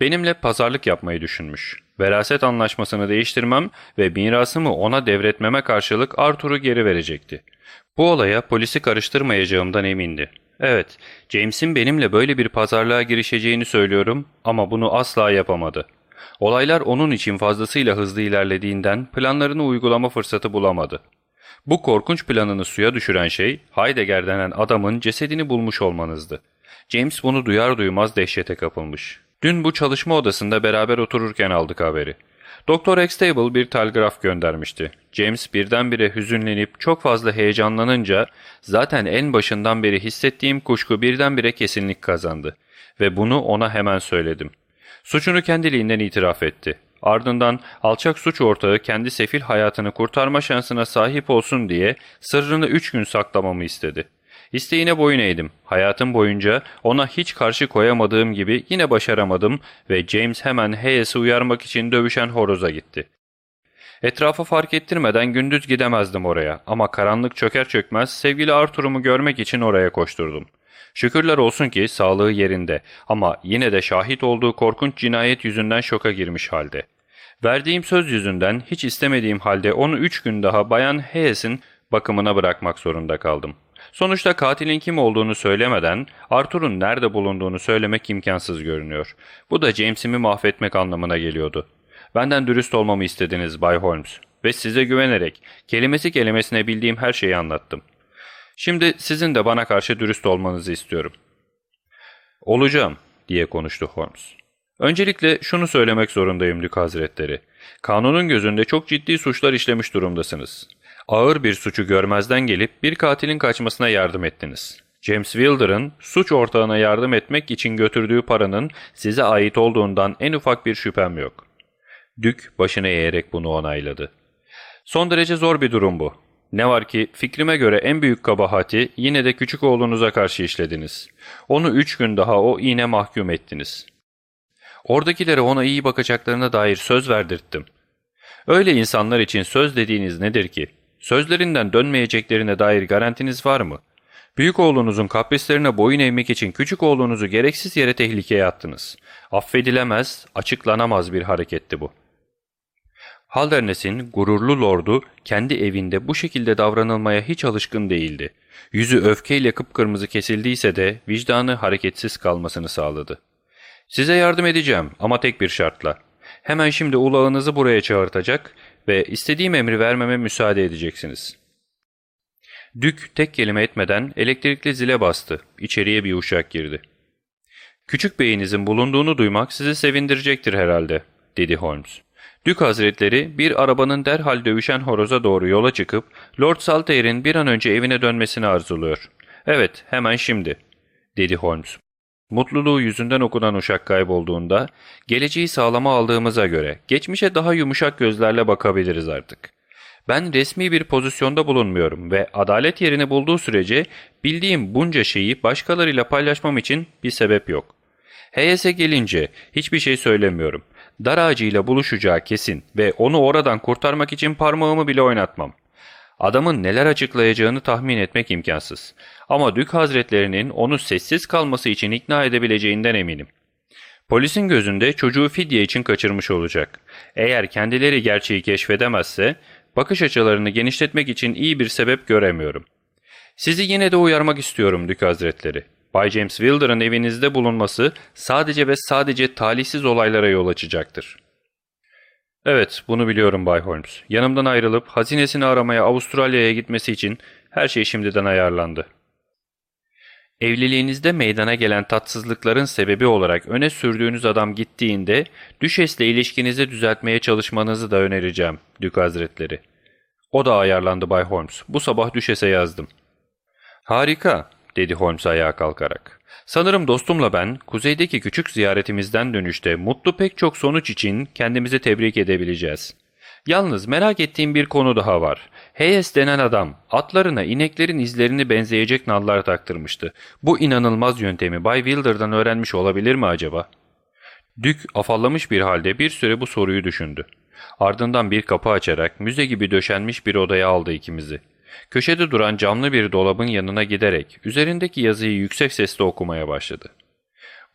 Benimle pazarlık yapmayı düşünmüş. Veraset anlaşmasını değiştirmem ve mirasımı ona devretmeme karşılık Arthur'u geri verecekti. Bu olaya polisi karıştırmayacağımdan emindi. Evet, James'in benimle böyle bir pazarlığa girişeceğini söylüyorum ama bunu asla yapamadı. Olaylar onun için fazlasıyla hızlı ilerlediğinden planlarını uygulama fırsatı bulamadı. Bu korkunç planını suya düşüren şey Heidegger denen adamın cesedini bulmuş olmanızdı. James bunu duyar duymaz dehşete kapılmış. Dün bu çalışma odasında beraber otururken aldık haberi. Doktor Extable bir telgraf göndermişti. James birdenbire hüzünlenip çok fazla heyecanlanınca zaten en başından beri hissettiğim kuşku birdenbire kesinlik kazandı. Ve bunu ona hemen söyledim. Suçunu kendiliğinden itiraf etti. Ardından alçak suç ortağı kendi sefil hayatını kurtarma şansına sahip olsun diye sırrını üç gün saklamamı istedi. İsteğine boyun eğdim. Hayatım boyunca ona hiç karşı koyamadığım gibi yine başaramadım ve James hemen Hayes'i uyarmak için dövüşen horoza gitti. Etrafı fark ettirmeden gündüz gidemezdim oraya ama karanlık çöker çökmez sevgili Arthur'umu görmek için oraya koşturdum. Şükürler olsun ki sağlığı yerinde ama yine de şahit olduğu korkunç cinayet yüzünden şoka girmiş halde. Verdiğim söz yüzünden hiç istemediğim halde onu üç gün daha Bayan Hayes'in bakımına bırakmak zorunda kaldım. Sonuçta katilin kim olduğunu söylemeden Arthur'un nerede bulunduğunu söylemek imkansız görünüyor. Bu da James'imi mahvetmek anlamına geliyordu. Benden dürüst olmamı istediniz Bay Holmes ve size güvenerek kelimesi kelimesine bildiğim her şeyi anlattım. Şimdi sizin de bana karşı dürüst olmanızı istiyorum. Olacağım diye konuştu Holmes. Öncelikle şunu söylemek zorundayım Lük Hazretleri. Kanunun gözünde çok ciddi suçlar işlemiş durumdasınız. Ağır bir suçu görmezden gelip bir katilin kaçmasına yardım ettiniz. James Wilder'ın suç ortağına yardım etmek için götürdüğü paranın size ait olduğundan en ufak bir şüphem yok. Dük başını eğerek bunu onayladı. Son derece zor bir durum bu. Ne var ki fikrime göre en büyük kabahati yine de küçük oğlunuza karşı işlediniz. Onu üç gün daha o iğne mahkum ettiniz. Oradakilere ona iyi bakacaklarına dair söz verdirttim. Öyle insanlar için söz dediğiniz nedir ki? Sözlerinden dönmeyeceklerine dair garantiniz var mı? Büyük oğlunuzun kaprislerine boyun eğmek için küçük oğlunuzu gereksiz yere tehlikeye attınız. Affedilemez, açıklanamaz bir hareketti bu. Haldernes'in gururlu lordu kendi evinde bu şekilde davranılmaya hiç alışkın değildi. Yüzü öfkeyle kıpkırmızı kesildiyse de vicdanı hareketsiz kalmasını sağladı. ''Size yardım edeceğim ama tek bir şartla. Hemen şimdi ulağınızı buraya çağırtacak ve istediğim emri vermeme müsaade edeceksiniz.'' Dük tek kelime etmeden elektrikli zile bastı. İçeriye bir uşak girdi. ''Küçük beyinizin bulunduğunu duymak sizi sevindirecektir herhalde.'' dedi Holmes. Dük Hazretleri bir arabanın derhal dövüşen horoza doğru yola çıkıp Lord Saltaire'in bir an önce evine dönmesini arzuluyor. ''Evet, hemen şimdi.'' dedi Holmes. Mutluluğu yüzünden okunan uşak kaybolduğunda, geleceği sağlama aldığımıza göre geçmişe daha yumuşak gözlerle bakabiliriz artık. Ben resmi bir pozisyonda bulunmuyorum ve adalet yerini bulduğu sürece bildiğim bunca şeyi başkalarıyla paylaşmam için bir sebep yok. Hayes'e gelince hiçbir şey söylemiyorum. Dar ağacıyla buluşacağı kesin ve onu oradan kurtarmak için parmağımı bile oynatmam. Adamın neler açıklayacağını tahmin etmek imkansız. Ama Dük Hazretlerinin onu sessiz kalması için ikna edebileceğinden eminim. Polisin gözünde çocuğu fidye için kaçırmış olacak. Eğer kendileri gerçeği keşfedemezse bakış açılarını genişletmek için iyi bir sebep göremiyorum. Sizi yine de uyarmak istiyorum Dük Hazretleri. Bay James Wilder'ın evinizde bulunması sadece ve sadece talihsiz olaylara yol açacaktır. Evet, bunu biliyorum Bay Holmes. Yanımdan ayrılıp hazinesini aramaya Avustralya'ya gitmesi için her şey şimdiden ayarlandı. Evliliğinizde meydana gelen tatsızlıkların sebebi olarak öne sürdüğünüz adam gittiğinde Düşes'le ilişkinizi düzeltmeye çalışmanızı da önereceğim, Dük Hazretleri. O da ayarlandı Bay Holmes. Bu sabah Düşes'e yazdım. Harika, dedi Holmes ayağa kalkarak. Sanırım dostumla ben kuzeydeki küçük ziyaretimizden dönüşte mutlu pek çok sonuç için kendimizi tebrik edebileceğiz. Yalnız merak ettiğim bir konu daha var. Hayes denen adam atlarına ineklerin izlerini benzeyecek nallar taktırmıştı. Bu inanılmaz yöntemi Bay Wilder'dan öğrenmiş olabilir mi acaba? Dük afallamış bir halde bir süre bu soruyu düşündü. Ardından bir kapı açarak müze gibi döşenmiş bir odaya aldı ikimizi. Köşede duran camlı bir dolabın yanına giderek üzerindeki yazıyı yüksek sesle okumaya başladı.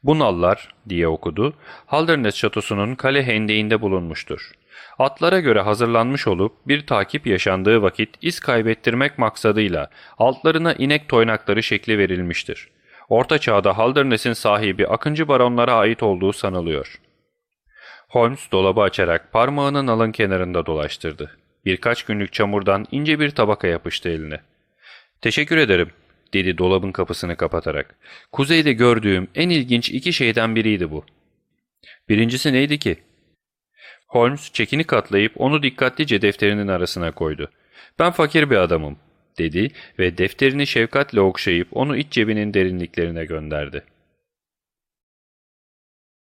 Bu nallar, diye okudu, Haldernes şatosunun kale hendeğinde bulunmuştur. Atlara göre hazırlanmış olup bir takip yaşandığı vakit iz kaybettirmek maksadıyla altlarına inek toynakları şekli verilmiştir. Orta çağda Haldernes'in sahibi Akıncı baronlara ait olduğu sanılıyor. Holmes dolabı açarak parmağının alın kenarında dolaştırdı. Birkaç günlük çamurdan ince bir tabaka yapıştı eline. Teşekkür ederim, dedi dolabın kapısını kapatarak. Kuzeyde gördüğüm en ilginç iki şeyden biriydi bu. Birincisi neydi ki? Holmes çekini katlayıp onu dikkatlice defterinin arasına koydu. Ben fakir bir adamım, dedi ve defterini şefkatle okşayıp onu iç cebinin derinliklerine gönderdi.